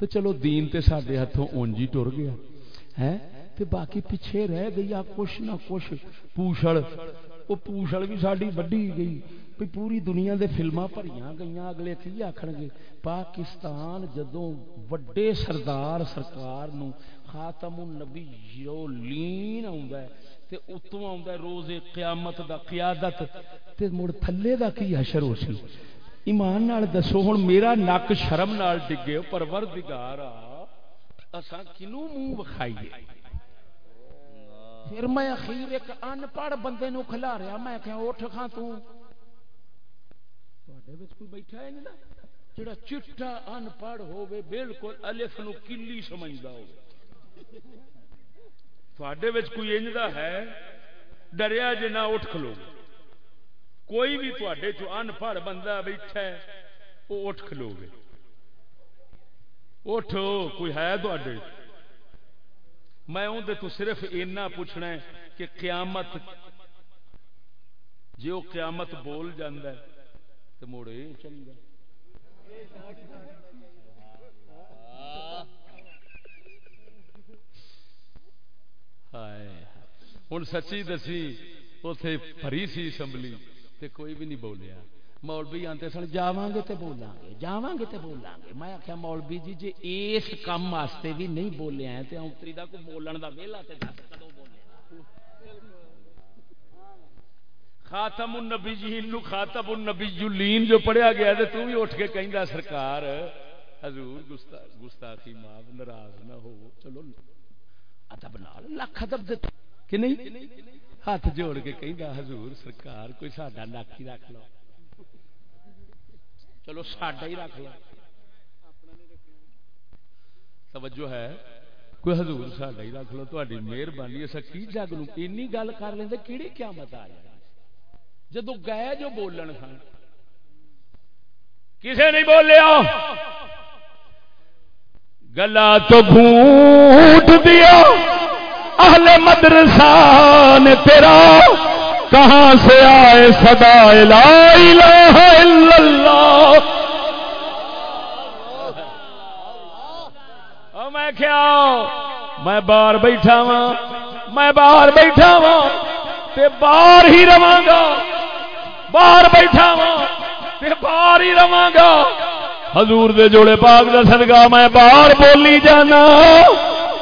تو چلو دین تے سارے ہاتھوں اونجی ٹر گیا ہے تے باقی پیچھے رہ گئی کچھ نہ کچھ پوشڑ وہ پوشڑ بھی ساری وڈی گئی بھی پوری دنیا دے فلما بھریاں گئی اگلے کی آخر گے، پاکستان جدوں وڈے سردار سرکار نو خاتم النبی جو لین آ تے اتوں آ روز قیامت دا قیادت، تے مڑ تھلے دا کی حشر ہو سی؟ ایمان نال دسو، ہن میرا نک شرم نال ڈگے پروردگار اساں کینو منہ وکھائیے۔ پھر میں اخیر ایک ان پڑھ بندے نو کھلا رہا میں کہ اٹھ کھاں تو؟ تواڈے وچ کوئی بیٹھا ہے نہیں جڑا چٹا ان پڑھ ہوے بالکل الف نو کلی سمجھدا ہو تھوڑے وچ کوئی انج دا ہے؟ ڈریا جے نہ اٹھ کھلو۔ کوئی بھی تھوڑے چ ان پڑھ بندہ بیٹھا ہے وہ اٹھ کھلو گے اٹھو، کوئی ہے تھوڑے میں اندر تو صرف اینا پوچھنا ہے کہ قیامت جی وہ قیامت بول جاندہ ہے تو موڑے چنگا ہوں سچی دسی اتے فری سی اسمبلی تے کوئی بھی نہیں بولیا۔ مولوی آتے سن جا گے تو بولیں گے جا گے تو بولیں گے میں آخیا مولوی جی جی اس کام واسطے بھی نہیں بولیا تو اتری کا کوئی بولن کا ویلا خاتم النبی جی خاتم النبی جی، جلین جو پڑھیا گیا تو تو بھی اٹھ کے کہیں سرکار، حضور گستاخی معاف، ناراض نہ ہو، چلو، ادب نال لکھ ادب دے کہ نہیں؟ ہاتھ جوڑ کے کہیں حضور، سرکار، کوئی ساڈا نک ہی رکھ لو۔ چلو، ساڈا ہی رکھ لو۔ توجہ ہے، کوئی حضور ساڈا ہی رکھ لو تاری مہربانی اصا کی جگ نو گل کر لیں کہڑی کیا مت آ جائے جدو گئے جو بولن سن۔ کسے نہیں بولیا۔ گلا تو گھوٹ دیا۔ اہل مدرسہ نے تیرا کہاں سے آئے؟ سدا لا الہ الا اللہ۔ میں کیا؟ میں باہر بیٹھا وا میں باہر بیٹھا وا تے باہر ہی رواں گا۔ باہر بیٹھا وا باہر ہی رواں گا۔ حضور دے جوڑے پاک دا صدقہ میں باہر بولی جانا۔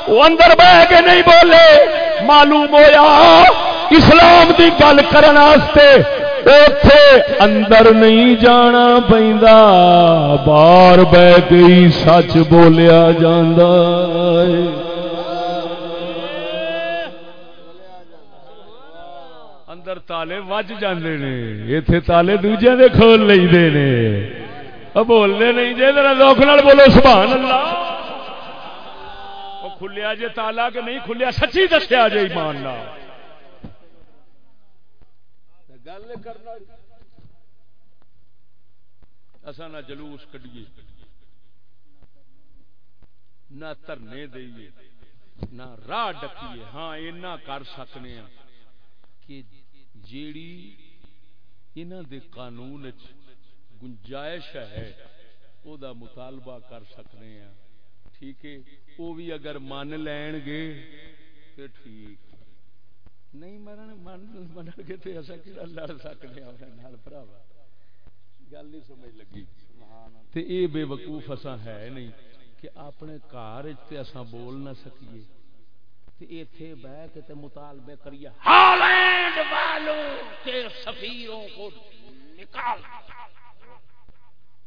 وہ اندر بہ کے نہیں بولے۔ معلوم ہویا اسلام دی گل کرنے اتے اندر نہیں جانا پہنتا باہر بہ گئی سچ بولیا جاندہ اندر تالے وج جاندے نے ایتھے تالے دوجے دے کھول لئی نے بولنے نہیں جی ذرا لوک نال بولو سبحان اللہ کھلیا جے تالا کہ نہیں کھلیا سچی دسیا جے ایمان نہ اصا نہ جلوس کڈیے نہ ترنے دئیے نہ راہ ڈکیے ہاں اینا کر سکنے ہیں کہ جیڑی انہوں دے قانون گنجائش ہے، او دا مطالبہ کر سکنے ہیں ٹھیک ہے؟ وہ بھی اگر من لین گے تو ٹھیک۔ نہیں مرن، من من گے تو ایسا کہڑا لڑ سکنے ہیں پراوا گل نہیں سمجھ لگی۔ تے اے بے وقوف اساں ہے نہیں کہ اپنے گھر اساں بول نہ سکیے۔ ایتھے بہ کے تے مطالبے کریے۔ ہالینڈ والوں کے سفیروں کو نکال۔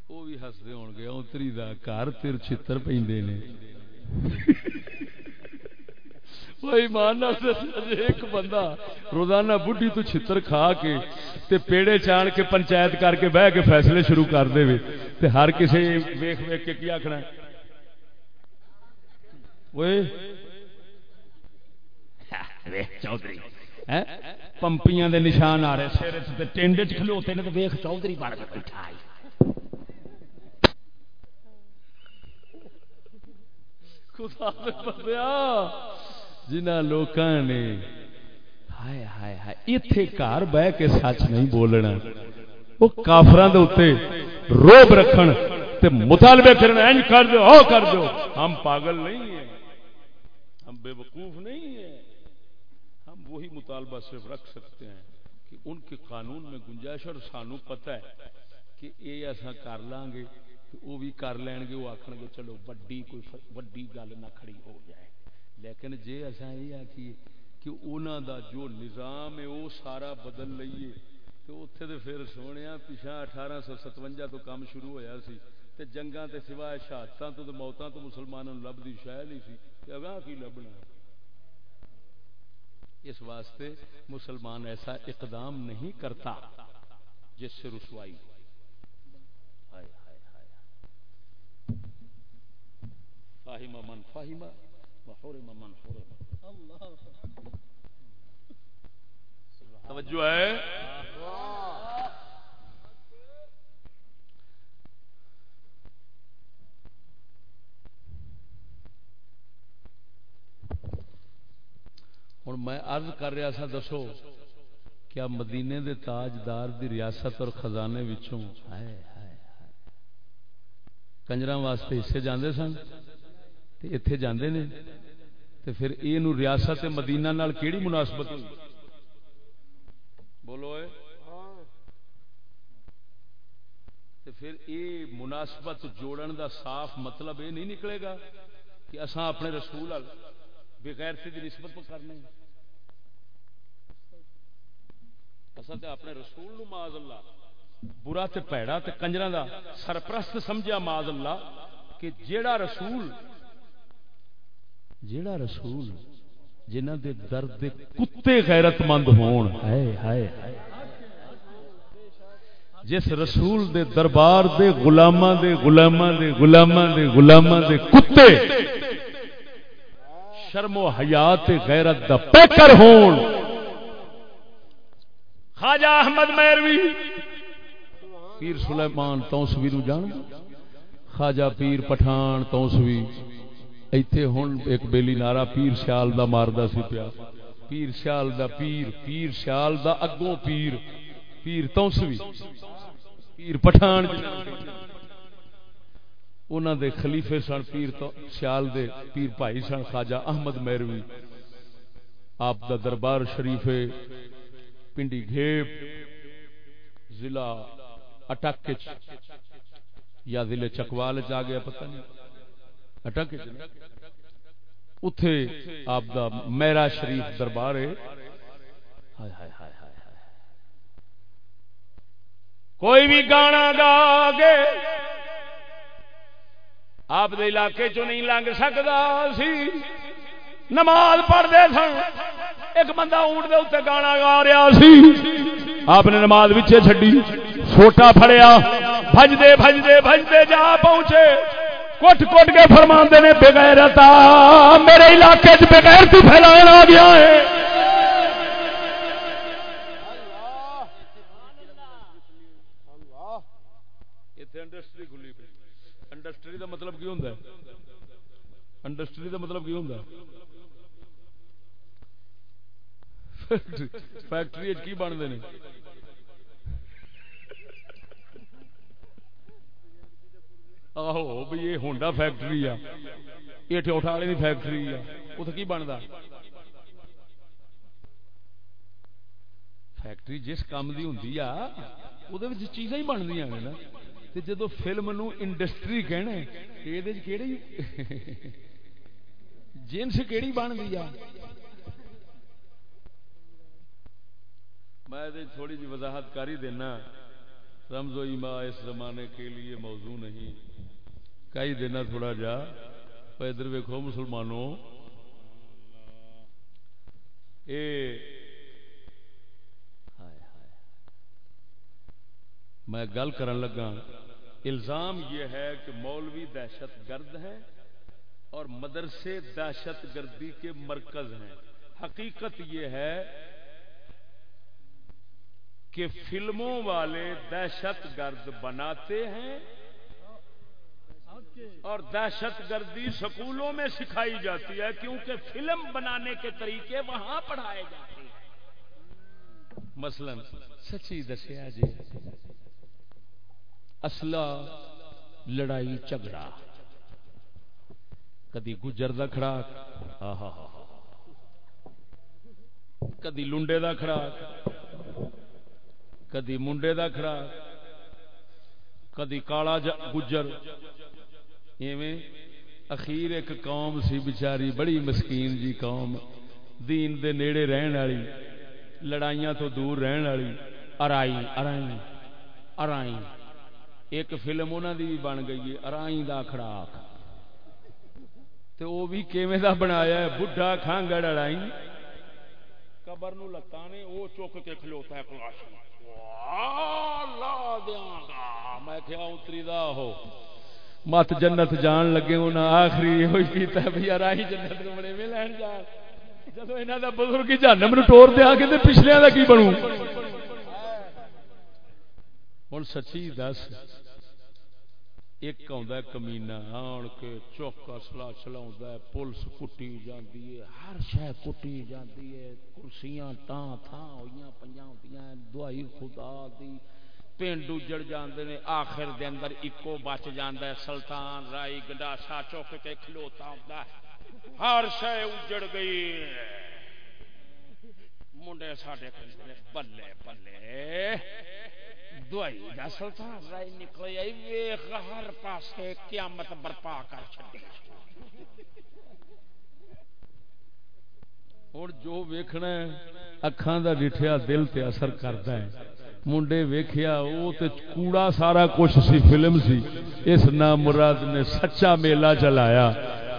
وہ بھی ہستے ہو گے اتری دا کار تیر چھتر پہ نے۔ ایک بندہ روزانہ بڈھی تو چھتر کھا کے تے پیڑے چان کے پنچایت کر کے بہ کے فیصلے شروع کر دے تے ہر کسی ویخ ویخ کے کی آخنا چودھری پمپیاں دے نشان آ رہے سر ٹینڈے چلوتے نے تو ویخ چودھری بڑھ کے بیٹھا جنہ لوگ نے ہائے ہائے ہائے گھر بہ کے سچ نہیں بولنا وہ کافران دے روب رکھن تے مطالبے کرنا کر دو او کر دو ہم پاگل نہیں ہیں ہم بے وقوف نہیں ہیں وہی مطالبہ صرف رکھ سکتے ہیں کہ ان کے قانون میں گنجائش اور سانو پتہ ہے کہ یہ ایسا کر لیں گے وہ بھی کر لین گے، وہ آخر گے، چلو وڈی کوئی وڈی گل نہ کھڑی ہو جائے۔ لیکن جی اصا یہ آخیے کہ انہوں دا جو نظام ہے، وہ سارا بدل لئیے تو اتنے تو پھر سونے پچھا اٹھارہ سو ستوجا تو کام شروع ہوا سی، تے جنگا تے سوائے شہادت تو موتاں تو مسلمانوں لبھی شاید نہیں سی اگاں کی لبنا اس واسطے مسلمان ایسا اقدام نہیں کرتا جس سے رسوائی فاہمہ من فاہمہ وحرم من حرم توجہ ہے؟ ہوں میں عرض کر رہا سا دسو کیا مدینے دے تاجدار دی ریاست اور خزانے وچوں کنجر واسطے حصے جاندے سن؟ تے اتے جاندے نے؟ تے پھر یہ ریاست مدینہ نال کیڑی مناسبت ہوئی؟ بولو اے۔ تے پھر یہ مناسبت جوڑن دا صاف مطلب یہ نہیں نکلے گا کہ اساں اپنے رسول بغیر سی نسبت کرنے اصل تے اپنے رسول نو معاذ اللہ برا تے پیڑا تے کنجراں دا سرپرست سمجھیا معاذ اللہ کہ جیڑا رسول جیڑا رسول جنہ دے درد دے کتے غیرت مند ہون۔ ہائے ہائے۔ جس رسول دے دربار دے غلاماں دے غلاماں دے غلاماں دے غلاماں دے کتے شرم و حیات غیرت دا پیکر ہون۔ خواجہ احمد میروی پیر سلیمان توسوی نو جان۔ خواجہ پیر پٹھان توسوی ایتھے ہن ایک بیلی نارا پیر سیال دا ماردا سی پیا۔ پیر سیال دا پیر پیر سیال دا اگوں پیر پیر توسوی پیر پٹھان جی۔ انہاں دے خلیفے سن، پیر تو سیال دے پیر بھائی سن، خواجہ احمد میروی آپ دا دربار شریف پنڈی گھیپ، ضلع اٹک یا ضلع چکوال چ آ گیا، پتہ نہیں۔ اٹک اتے آپ دا میرا شریف دربار ہے۔ کوئی بھی گانا گا گے۔ آپ دے علاقے چ نہیں لنگ سکتا سی؟ نماز پڑھتے سن۔ ایک بندہ اونٹ دے اتنے گانا گا رہا سی۔ آپ نے نماز پچھے چڈی سوٹا فڑیا بجتے بجتے بجتے جا پہنچے۔ کٹ کٹ کے فرما نے بغیرتا میرے علاقے چ بغیرتی پھیلان آ گیا ہے۔ انڈسٹری کھلی انڈسٹری کا مطلب کی ہوتا ہے؟ انڈسٹری کا مطلب کی ہوتا ہے؟ فیکٹری کی بنتے ہیں آہو بھائی یہ ہونڈا فیکٹری آ۔ یہ ٹوٹا والے کی فیکٹری آ۔ اتنے کی بنتا فیکٹری جس کام کی ہوں وہ چیزاں ہی بنتی ہیں نا جدو فلم نو انڈسٹری کہنا یہ کہڑی جنس کہڑی بن گئی میں تھوڑی جی وضاحت کر ہی دینا رمز و ایما اس زمانے کے لیے موضوع نہیں کئی دینا تھوڑا جا ادھر ویکو مسلمانوں اے میں گل کرن لگا الزام یہ ہے کہ مولوی دہشت گرد ہے اور مدرسے دہشت گردی کے مرکز ہیں۔ حقیقت یہ ہے کہ فلموں والے دہشت گرد بناتے ہیں اور دہشت گردی سکولوں میں سکھائی جاتی ہے کیونکہ فلم بنانے کے طریقے وہاں پڑھائے جاتے ہیں۔ مثلا، سچی دسیا جی۔ اصلا لڑائی جھگڑا۔ کدی گجر کا کھڑاک کدی لنڈے کا کھڑاک، کدی منڈے کا کھڑاک، کدی کالا گجر۔ ایویں اخیر ایک قوم سی بچاری بڑی مسکین جی قوم۔ دین دے نیڑے رہن والی، لڑائیاں تو دور رہن والی۔ ارائی ارائی ارائی۔ ایک فلم انہوں دی بھی بن گئی ہے ارائی دا کھڑاک۔ تو وہ بھی کیویں دا بنایا ہے، بڈھا کھانگڑ اڑائی قبر نو لتانے وہ چک کے کھلوتا ہے لا دیاں گا۔ میں کیا اتری دا ہو۔ مت جنت جان لگے انہیں آخری یہ کیتا ہے بھیا راہی جنت کو بڑے میں لین جان جب یہاں کا بزرگ جہنم نو ٹور دیا کہ پچھلے کا کی بنوں؟ ہوں سچی دس۔ ایک آ کمینا آن کے چوک اصلا چلا پولیس کٹی جاتی ہے، ہر شہ کٹی جاتی ہے، کرسیاں ٹان تھان ہوئی پہ دوائی خدا دی پنڈ اجڑ جاندے نے، آخر دے اندر اکو بچ جاندا ہے، سلطان رائی گنڈاسا چوک کے کھلوتا ہوندا ہے۔ ہر شے اجڑ گئی منڈے ساڈے بلے بلے۔ دوائی دا سلطان رائی نکلے آئی ویخ ہر پاسے قیامت برپا کر چھڈی۔ اور جو ویکھنا ہے اکھاں دا ڈٹھیا دل تے اثر کردا ہے۔ منڈے ویکھیا وہ تے کوڑا سارا کچھ سی فلم سی۔ اس نام مراد نے سچا میلہ چلایا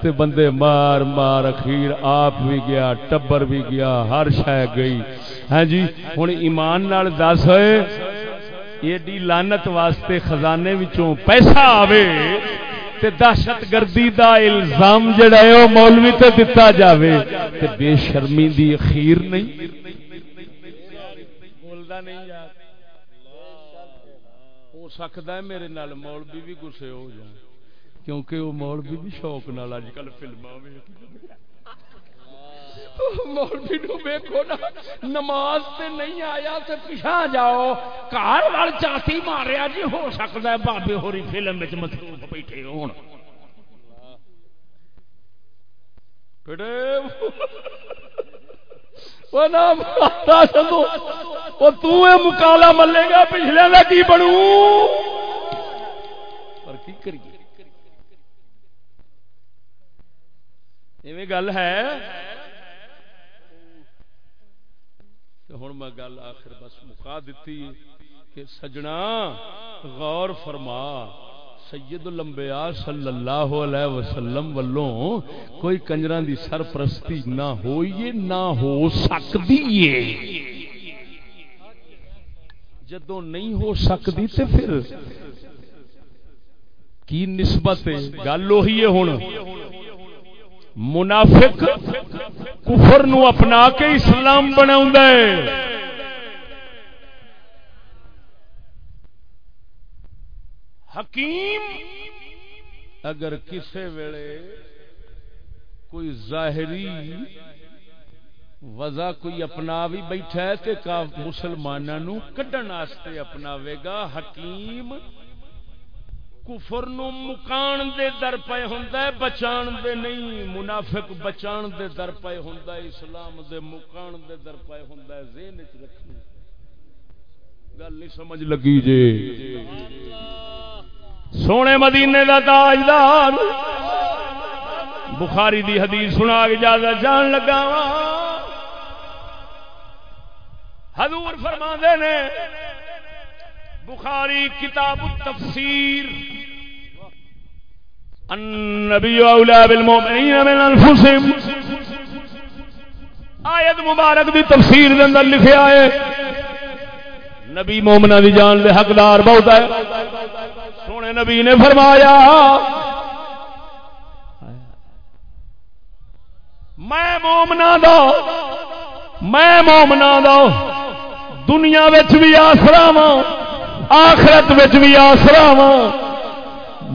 تے بندے مار مار اخیر آپ بھی گیا ٹبر بھی گیا ہر شہ گئی۔ ہاں جی ہوں ایمان نال دس۔ ہوئے ایڈی لانت واسطے خزانے وچوں پیسہ آوے تے دہشت گردی دا الزام جڑا ہے وہ مولوی تے دتا جاوے تے بے شرمی دی اخیر نہیں۔ بولدا نہیں یار۔ ہو سکتا ہے میرے نال مولوی بھی گسے ہو جائے کیونکہ وہ مولوی بھی شوق نال اج کل فلم مولوی نو ویکھو نا، نماز تے نہیں آیا تے پیچھا جاؤ۔ کار وال چاتی ماریا جی ہو سکتا ہے بابے ہوری فلم وچ مصروف بیٹھے ہون۔ مکالا ملے گا، پچھلے کا کی بنو پر کی کریے؟ گل ہے ہوں میں گل آخر بس مکا دیتی کہ سجنا غور فرما، سید الانبیاء صلی اللہ علیہ وسلم والوں کوئی کنجران دی سرپرستی نہ ہوئی، نہ ہو سکتی ہے۔ جدو نہیں ہو سکتی تو پھر کی نسبت گل وہی ہے ہوں منافق کفر نو اپنا کے اسلام بنا حکیم، اگر کسے ویلے کوئی ظاہری وضع کوئی اپنا بھی بیٹھا ہے تو مسلمانوں کڈن واسطے اپناوے گا، حکیم کفر نو مکان دے در پے ہوندا ہے، بچان دے نہیں، منافق بچان دے در پے ہوندا ہے، اسلام دے مکان دے در پے ہوندا ہے، ذہن وچ رکھنا گل نہیں سمجھ لگی جے سونے مدینے دا تاجدار، بخاری دی حدیث سنا کے اجازت جان لگا حضور فرما نے، بخاری کتاب التفسیر۔ النبی اولا بالمؤمنین من انفسهم آیت مبارک دی تفسیر دے اندر لکھیا ہے نبی مومنا دی جان دے حقدار بہت ہے. سونے نبی نے فرمایا، میں مومنا دو میں مومنا دو دنیا وچ بھی آسرا وا آخرت وچ بھی آسرا وا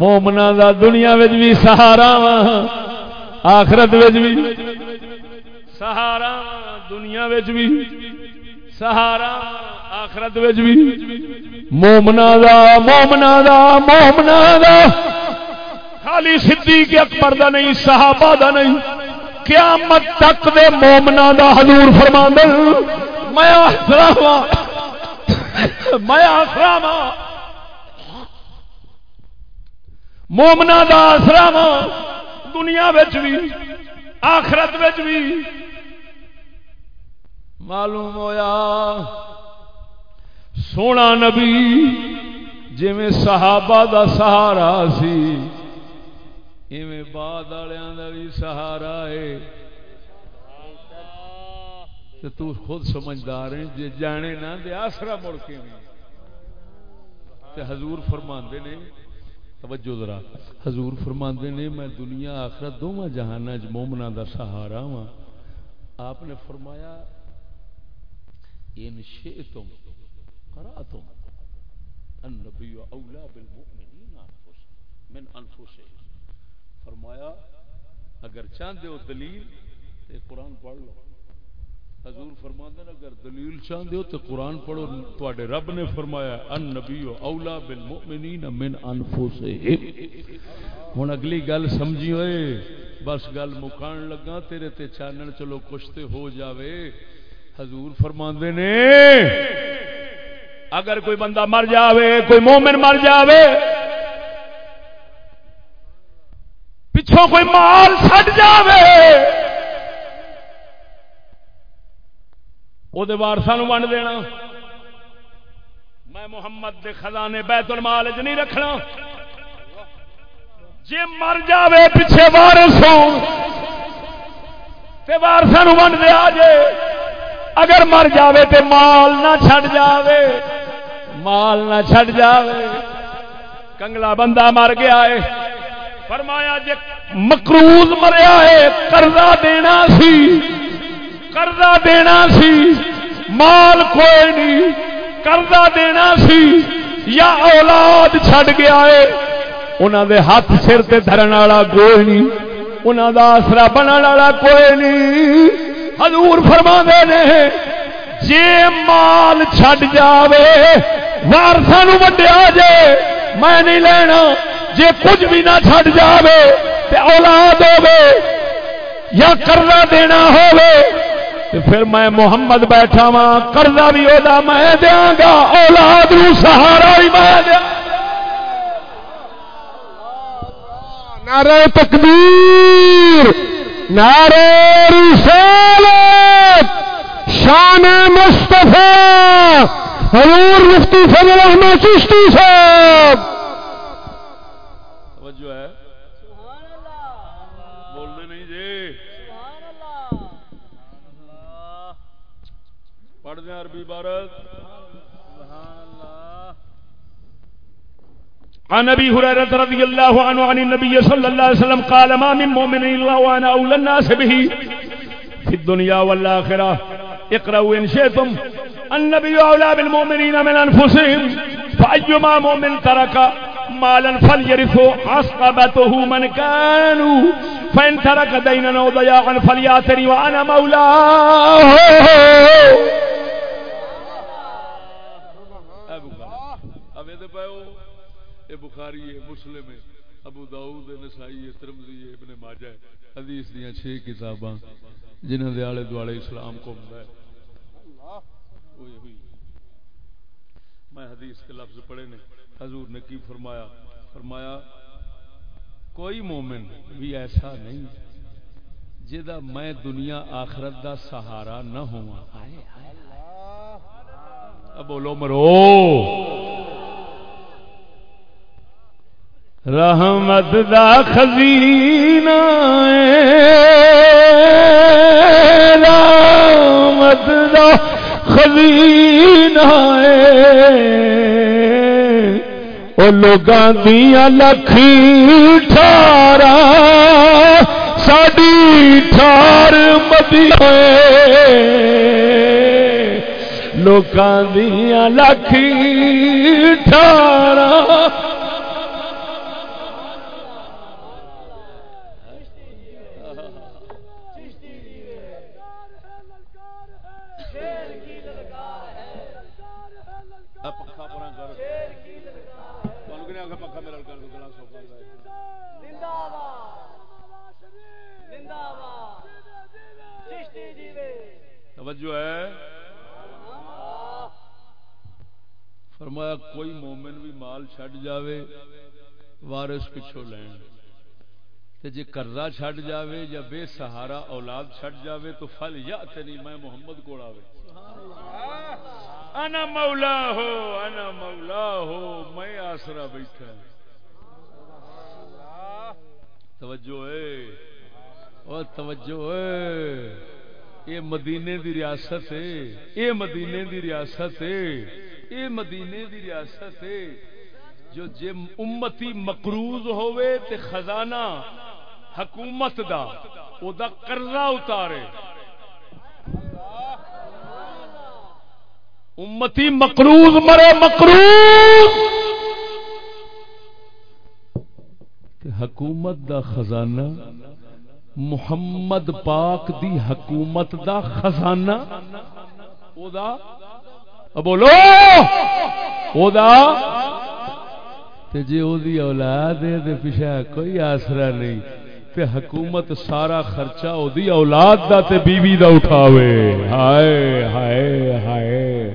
مومنا دا دنیا بھی سہارا وا، آخرت بھی سہارا، دنیا بھی سہارا، آخرت بھی مومنا دا مومنا دا مومنا دا۔ خالی صدیق اکبر دا نہیں، صحابہ دا نہیں۔ قیامت تک دے مومنا دا حضور فرما میں آسراما میں آسراما مومنا دا آسراما دنیا بھی آخرت بھی معلوم ہویا، سونا نبی جی صحابہ دا سہارا سی، ایویں بعد والوں کا بھی سہارا ہے۔ تو خود سمجھدار ہے جی جانے نہ دے آسرا مڑ کے تے حضور فرما نے توجہ ذرا۔ حضور فرماندے نے، میں دنیا آخرت دونوں جہان مومنا دا سہارا وا آپ نے فرمایا، ان شئتم قراتم النبی اولا بالمؤمنین من انفسهم فرمایا، اگر چاہتے ہو دلیل، تے قرآن پڑھ لو۔ حضور فرماندے اگر دلیل چاہتے ہو تو قرآن پڑھو تے رب نے فرمایا ان نبی اولا بالمؤمنین من انفسهم ہن اگلی گل سمجھی ہوئے، بس گل مکان لگا، تیرے تے چانن چلو کچھ تے ہو جاوے۔ حضور فرماندے نے، اگر کوئی بندہ مر جاوے، کوئی مومن مر جاوے، پچھوں کوئی مال چھڈ جاوے۔ وہ وارسا ونڈ دینا۔ میں محمد دے خزانے بیت المال چ نہیں رکھنا۔ جی مر جاوے پیچھے وارس ہو وارسا ونڈ دیا جے۔ اگر مر جاوے تے مال نہ چھڈ جاوے۔ مال نہ چھڈ جاوے۔ کنگلا بندہ مر گیا ہے۔ فرمایا جے مکروز مریا ہے، قرضہ دینا سی۔ قرضہ دینا سی مال کوئی نہیں قرضہ دینا سی یا اولاد چھڈ گیا ہے انہوں دے ہاتھ سر تے دھرن والا کوئی نہیں انہوں دا آسرا بننے والا کوئی نہیں حضور فرما دے نے جے مال چھڈ جاوے وارسا وڈیا جے میں نہیں لینا جے کچھ بھی نہ چھڈ جاوے تے اولاد ہوے یا قرضہ دینا ہوے پھر میں محمد بیٹھا وا قرضہ بھی ہودا میں دیاں گا، اولاد نو سہارا ہی میں دیاں نعرہ تکبیر، نعرہ رسالت، شان مصطفیٰ، حضور مفتی فضل احمد چشتی صاحب۔ پڑھ دیں عربی عبارت عن ابي هريره رضي الله عنه عن النبي صلى الله عليه وسلم قال ما من مؤمن الا وأنا اولى الناس به في الدنيا والاخره اقرأوا ان شئتم النبي اولى بالمؤمنين من انفسهم فايما مؤمن ترك مالا فليرثه عصبته من كانوا فان ترك دينا أو ضياعا فلياتني وأنا مولاه یہ بخاری ہے مسلم ہے، ابو داؤد نسائی ہے، ترمذی ہے، ابن ماجہ ہے، حدیث دیاں چھ کتاباں، جنہاں دے آلے دوالے اسلام کو ہوندا ہے۔ ہوئی ہوئی۔ میں حدیث کے لفظ پڑھے نے، حضور نے کی فرمایا؟ فرمایا، کوئی مومن بھی ایسا نہیں جدا میں دنیا آخرت دا سہارا نہ ہوا اب بولو مرو۔ رحمت دا خزینہ رحمت دا خزینہ او لوگاں دیا لکھی ٹھارا، ساڈی ٹھار مدینے۔ لوگاں دیا لکھی ٹھارا توجہ ہے؟ فرمایا کوئی مومن بھی مال چھڈ جاوے، وارث پچھو لین۔ تے جے قرضہ چھڈ جاوے یا بے سہارا اولاد چھڈ جاوے تو فل یا نہیں میں محمد کو آوے۔ انا مولا ہو، انا مولا ہو، میں آسرا بیٹھا توجہ ہے؟ اور توجہ ہے؟ یہ مدینے دی ریاست ہے، یہ مدینے دی ریاست ہے، یہ مدینے دی ریاست ہے۔ جو جے امتی مقروض ہوئے تے خزانہ حکومت دا، او دا قرضہ اتارے۔ امتی مقروض مرے مقروض۔ تے حکومت دا خزانہ محمد پاک دی حکومت دا خزانہ؟ او دا بولو! او دا تے جی جے او دی اولاد ہے تے پیچھے کوئی آسرا نہیں، تے حکومت سارا خرچہ او دی اولاد دا تے بیوی دا اٹھاوے۔ ہائے ہائے ہائے۔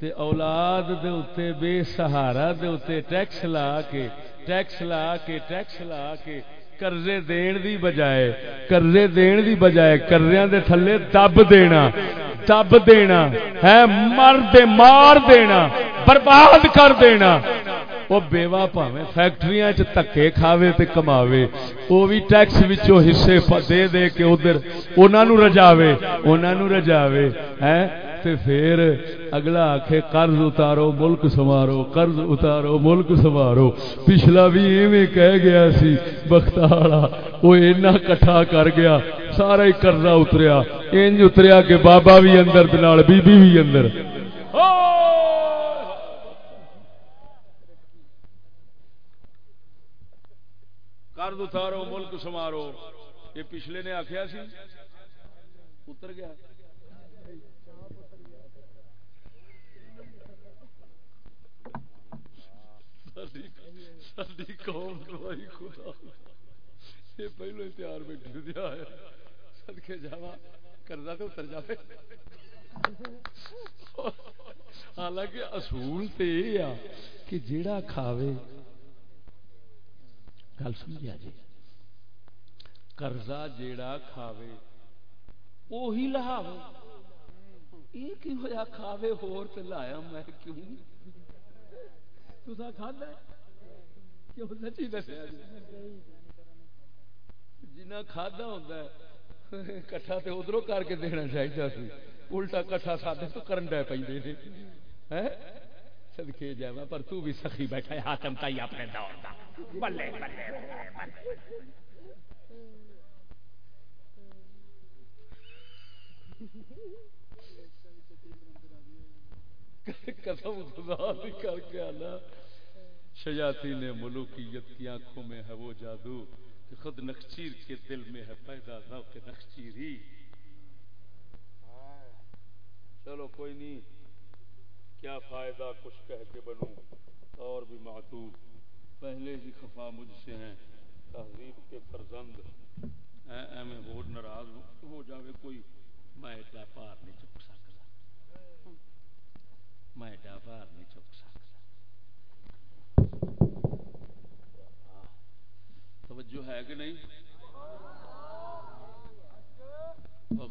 تے اولاد دے اوتے بے سہارا دے اوتے ٹیکس لا کے، ٹیکس لا کے، ٹیکس لا کے قرضے دین دی بجائے قرضے دین دی بجائے قرضیاں دے تھلے دب دینا دب دینا ہے مر دے مار دینا برباد کر دینا وہ بیوہ پاویں فیکٹریاں چ تکے کھاوے تے کماوے وہ بھی ٹیکس وچوں حصے دے دے کے ادھر انہاں نو رجاوے انہاں نو رجاوے ہیں تے پھر اگلا آکھے قرض اتارو، ملک سوارو قرض اتارو، ملک سوارو پچھلا بھی ایویں کہہ گیا سی، بختاڑا، وہ اینا کٹھا کر گیا، سارا ہی قرضہ اتریا۔ انج اتریا کہ بابا بھی اندر دنال بی بی بھی اندر۔ قرض اتارو، ملک سوارو یہ پچھلے نے آخیا سی، اتر گیا۔ پہلو تیار بیٹھے دیا سدکے جا کرزہ تو اتر جائے حالانکہ اصول تو یہ آ کہ جیڑا کھاوے، گل سمجھا جی قرضہ جیڑا کھاوے وہی لہاوے۔ یہ کی ہوا کھاوے، ہور تے لایا میں کیوں؟ تسا کھانا کیوں سچی دسیا جی؟ جنہ کھادا ہوتا ہے، کٹھا تے ادھروں کر کے دینا چاہیے سی۔ الٹا کٹھا سادے تو کرن ڈے پہ سدکے جا پر تو بھی سخی بیٹھا ہے ہاتم تائی اپنے دور دا۔ بلے بلے بلے۔ قسم خدا بھی کر کے آنا۔ شیاتی نے ملوکیت کی آنکھوں میں ہے وہ جادو کہ خود نخچیر کے دل میں ہے پیدا ذوق نخچیری۔ چلو کوئی نہیں، کیا فائدہ کچھ کہہ کے بنوں، اور بھی معتوب پہلے ہی خفا مجھ سے ہیں۔ تہذیب کے فرزند۔ اے میں بہت ناراض ہو جاوے کوئی، میں ایڈا پار نہیں چک سکتا میں ایڈا پار نہیں چک سکتا توجہ ہے کہ نہیں؟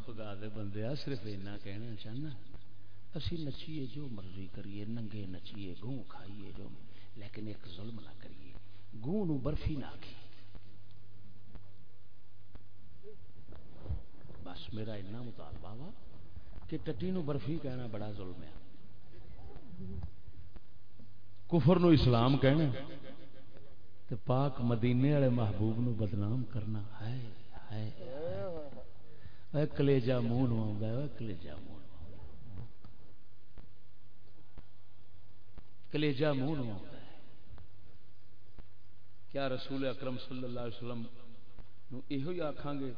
خدا دے بندے صرف اینا کہنا چاہنا۔ اسی نچیے جو مرضی کریے، ننگے نچیے، گوں کھائیے جو لیکن ایک ظلم نہ کریے۔ گوں نو برفی نہ کی۔ بس میرا اتنا مطالبہ وا کہ ٹٹی نو برفی کہنا بڑا ظلم ہے۔ کفر نو اسلام کہنا تے پاک مدینے والے محبوب نو بدنام کرنا ہے ہے کلیجا منہ نو آندا ہے کلیجا منہ کلیجا منہ نو کیا رسول اکرم صلی اللہ علیہ وسلم نو ایہو ہی آکھاں گے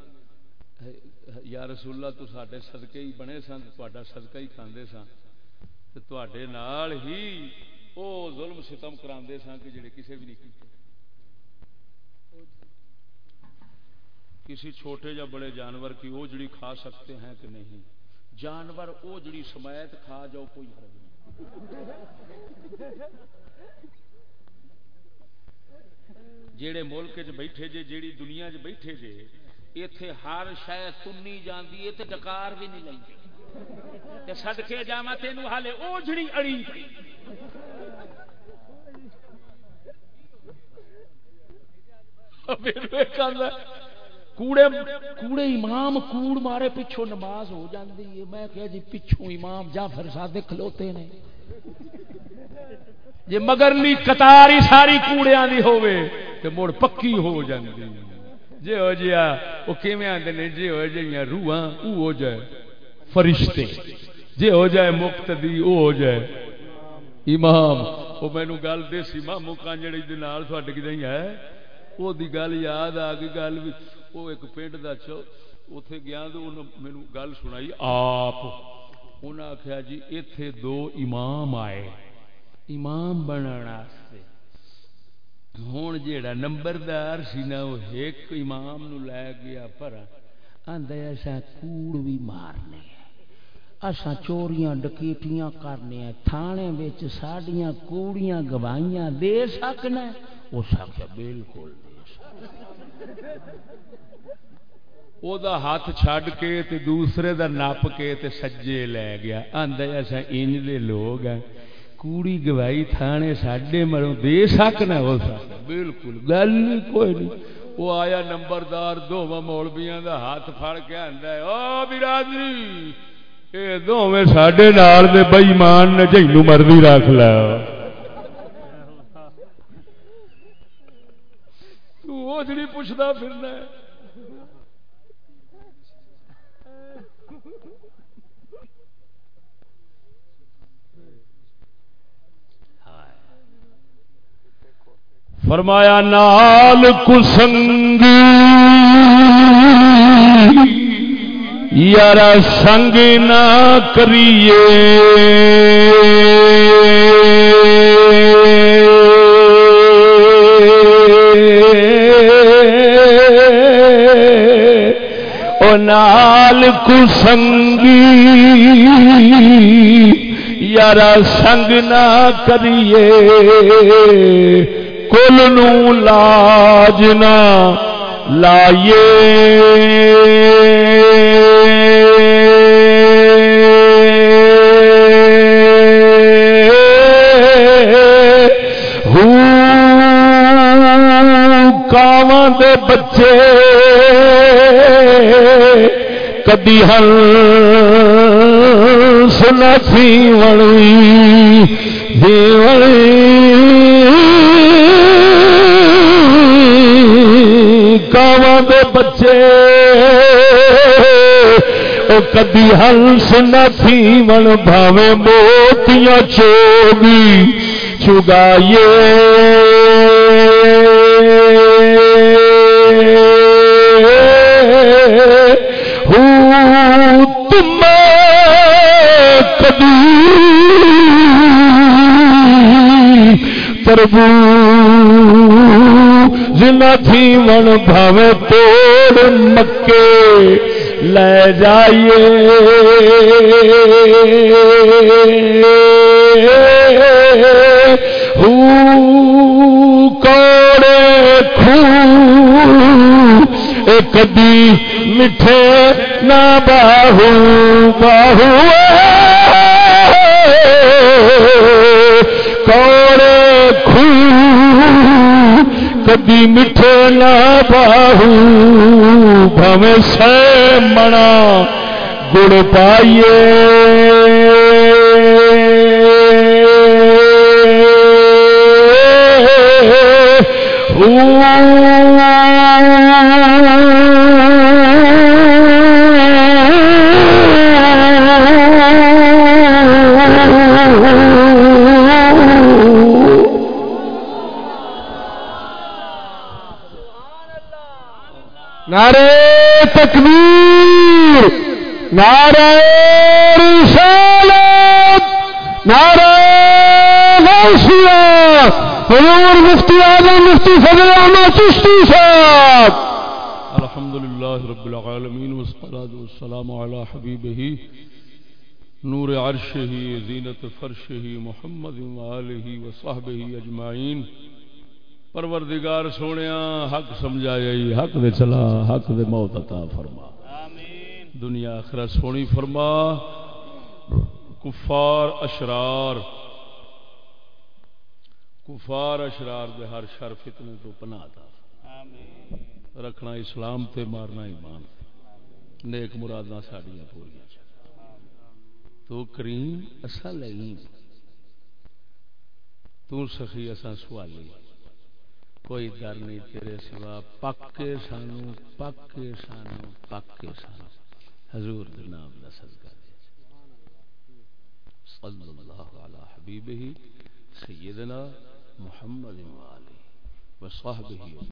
یا رسول اللہ تو ساڈے صدقے ہی بنے سن تہاڈا صدقہ ہی کھاندے سن تے نال ہی او ظلم ستم کراندے سن کہ جڑے کسے بھی نہیں کیتے کسی چھوٹے یا بڑے جانور کی اوجڑی کھا سکتے ہیں کہ نہیں جانور اوجڑی سمیت کھا جاؤ کوئی حرج نہیں جیڑے ملک چ بیٹھے جے جیڑی دنیا چ بیٹھے جے ایتھے ہر شاید تنی جاندی ہے تے ڈکار بھی نہیں لگی تے صدقے جاواں تینوں حالے اوجڑی اڑی۔ پئی کوڑے کوڑے امام کوڑ مارے پچھوں نماز ہو جاندی ہے۔ میں کہیا جی پچھوں امام جعفر صادق کھلوتے نے۔ جی مگرلی قطار ہی ساری کوڑیاں دی ہوے تے مڑ پکی ہو جاندی۔ جی ہو جیا وہ کیویں آندے نے؟ جی ہو جائیں روحاں، او ہو جائے۔ فرشتے۔ جی ہو جائے مقتدی، او ہو جائے۔ امام وہ مینو گل دیسی مامو کانجڑی دال تھوڑے ہے۔ وہ گل یاد آ گئی، گل بھی وہ ایک پنڈ کا چو اتے گیا تو مینو گل سنائی آپ۔ انہیں آخیا جی اتے دو امام آئے۔ امام بننے ہوں جا نمبردار سی نا وہ ایک امام نو لے گیا، پر آدھا ایسا کوڑ بھی مارنے۔ اسا چوریاں ڈکیٹیاں کرنے تھانے بچ ساڈیاں کوڑیاں گواہیاں دے سکنا اس آخیا بالکل او دا ہاتھ چھڈ کے تے دوسرے دا نپ کے تے سجے لے گیا۔ آندا ایسا انج دے لوگ ہیں۔ کوڑی گواہی تھانے ساڈے مروں دے سکنا ہو سکتا بالکل۔ گل کوئی نہیں۔ وہ آیا نمبردار دو مولویاں دا ہاتھ پھڑ کے آندا ہے، او برادری اے دوویں نال دے بے نے جینو مرضی رکھ لا وہ جڑی پھرنا فرمایا، نال کسنگی یار سنگ نہ کریے نال کسنگی یار سنگ نہ کریے کل نو لاجنا لائیے دے بچے کدی ہل سنا سی وڑی دے بچے او کدی ہنس نی من بھاوے موتیاں چوگی چگائیے۔ تم کدی تربو جنا تھی من بھاوے توڑ مکے لے جائیے کوڑے خو ایک میٹھے نہ باہو باہو کوڑے خو کدی مٹھے نہ باہو بھویں سے منا گڑ پائیے نعرے نعرہ رسالت، نعرہ غوثیہ، حضور مفتی اعظم مفتی فضل احمد چشتی صاحب۔ الحمد للہ رب العالمین والصلاة والسلام على حبیبہ، نور عرشہ، زینت فرشہ محمد وآلہ وصحبہ اجمعین۔ پروردگار سونے حق سمجھایا، حق دے چلا حق دے موت عطا فرما۔ دنیا آخرت سونی فرما کفار اشرار کفار اشرار دے ہر شر فتنے تو پناہ دا رکھنا اسلام تے مارنا ایمان نیک مراداں ساڈیاں پوریاں تو کریم اصل لئیم۔ تو سخی اساں سوالی۔ کوئی در نہیں تیرے سوا پکے سانو پکے سانو پکے سانو۔ حضور نام دا صدقہ صلی اللہ علی حبیبہ سیدنا محمد و آلہ و صحبہ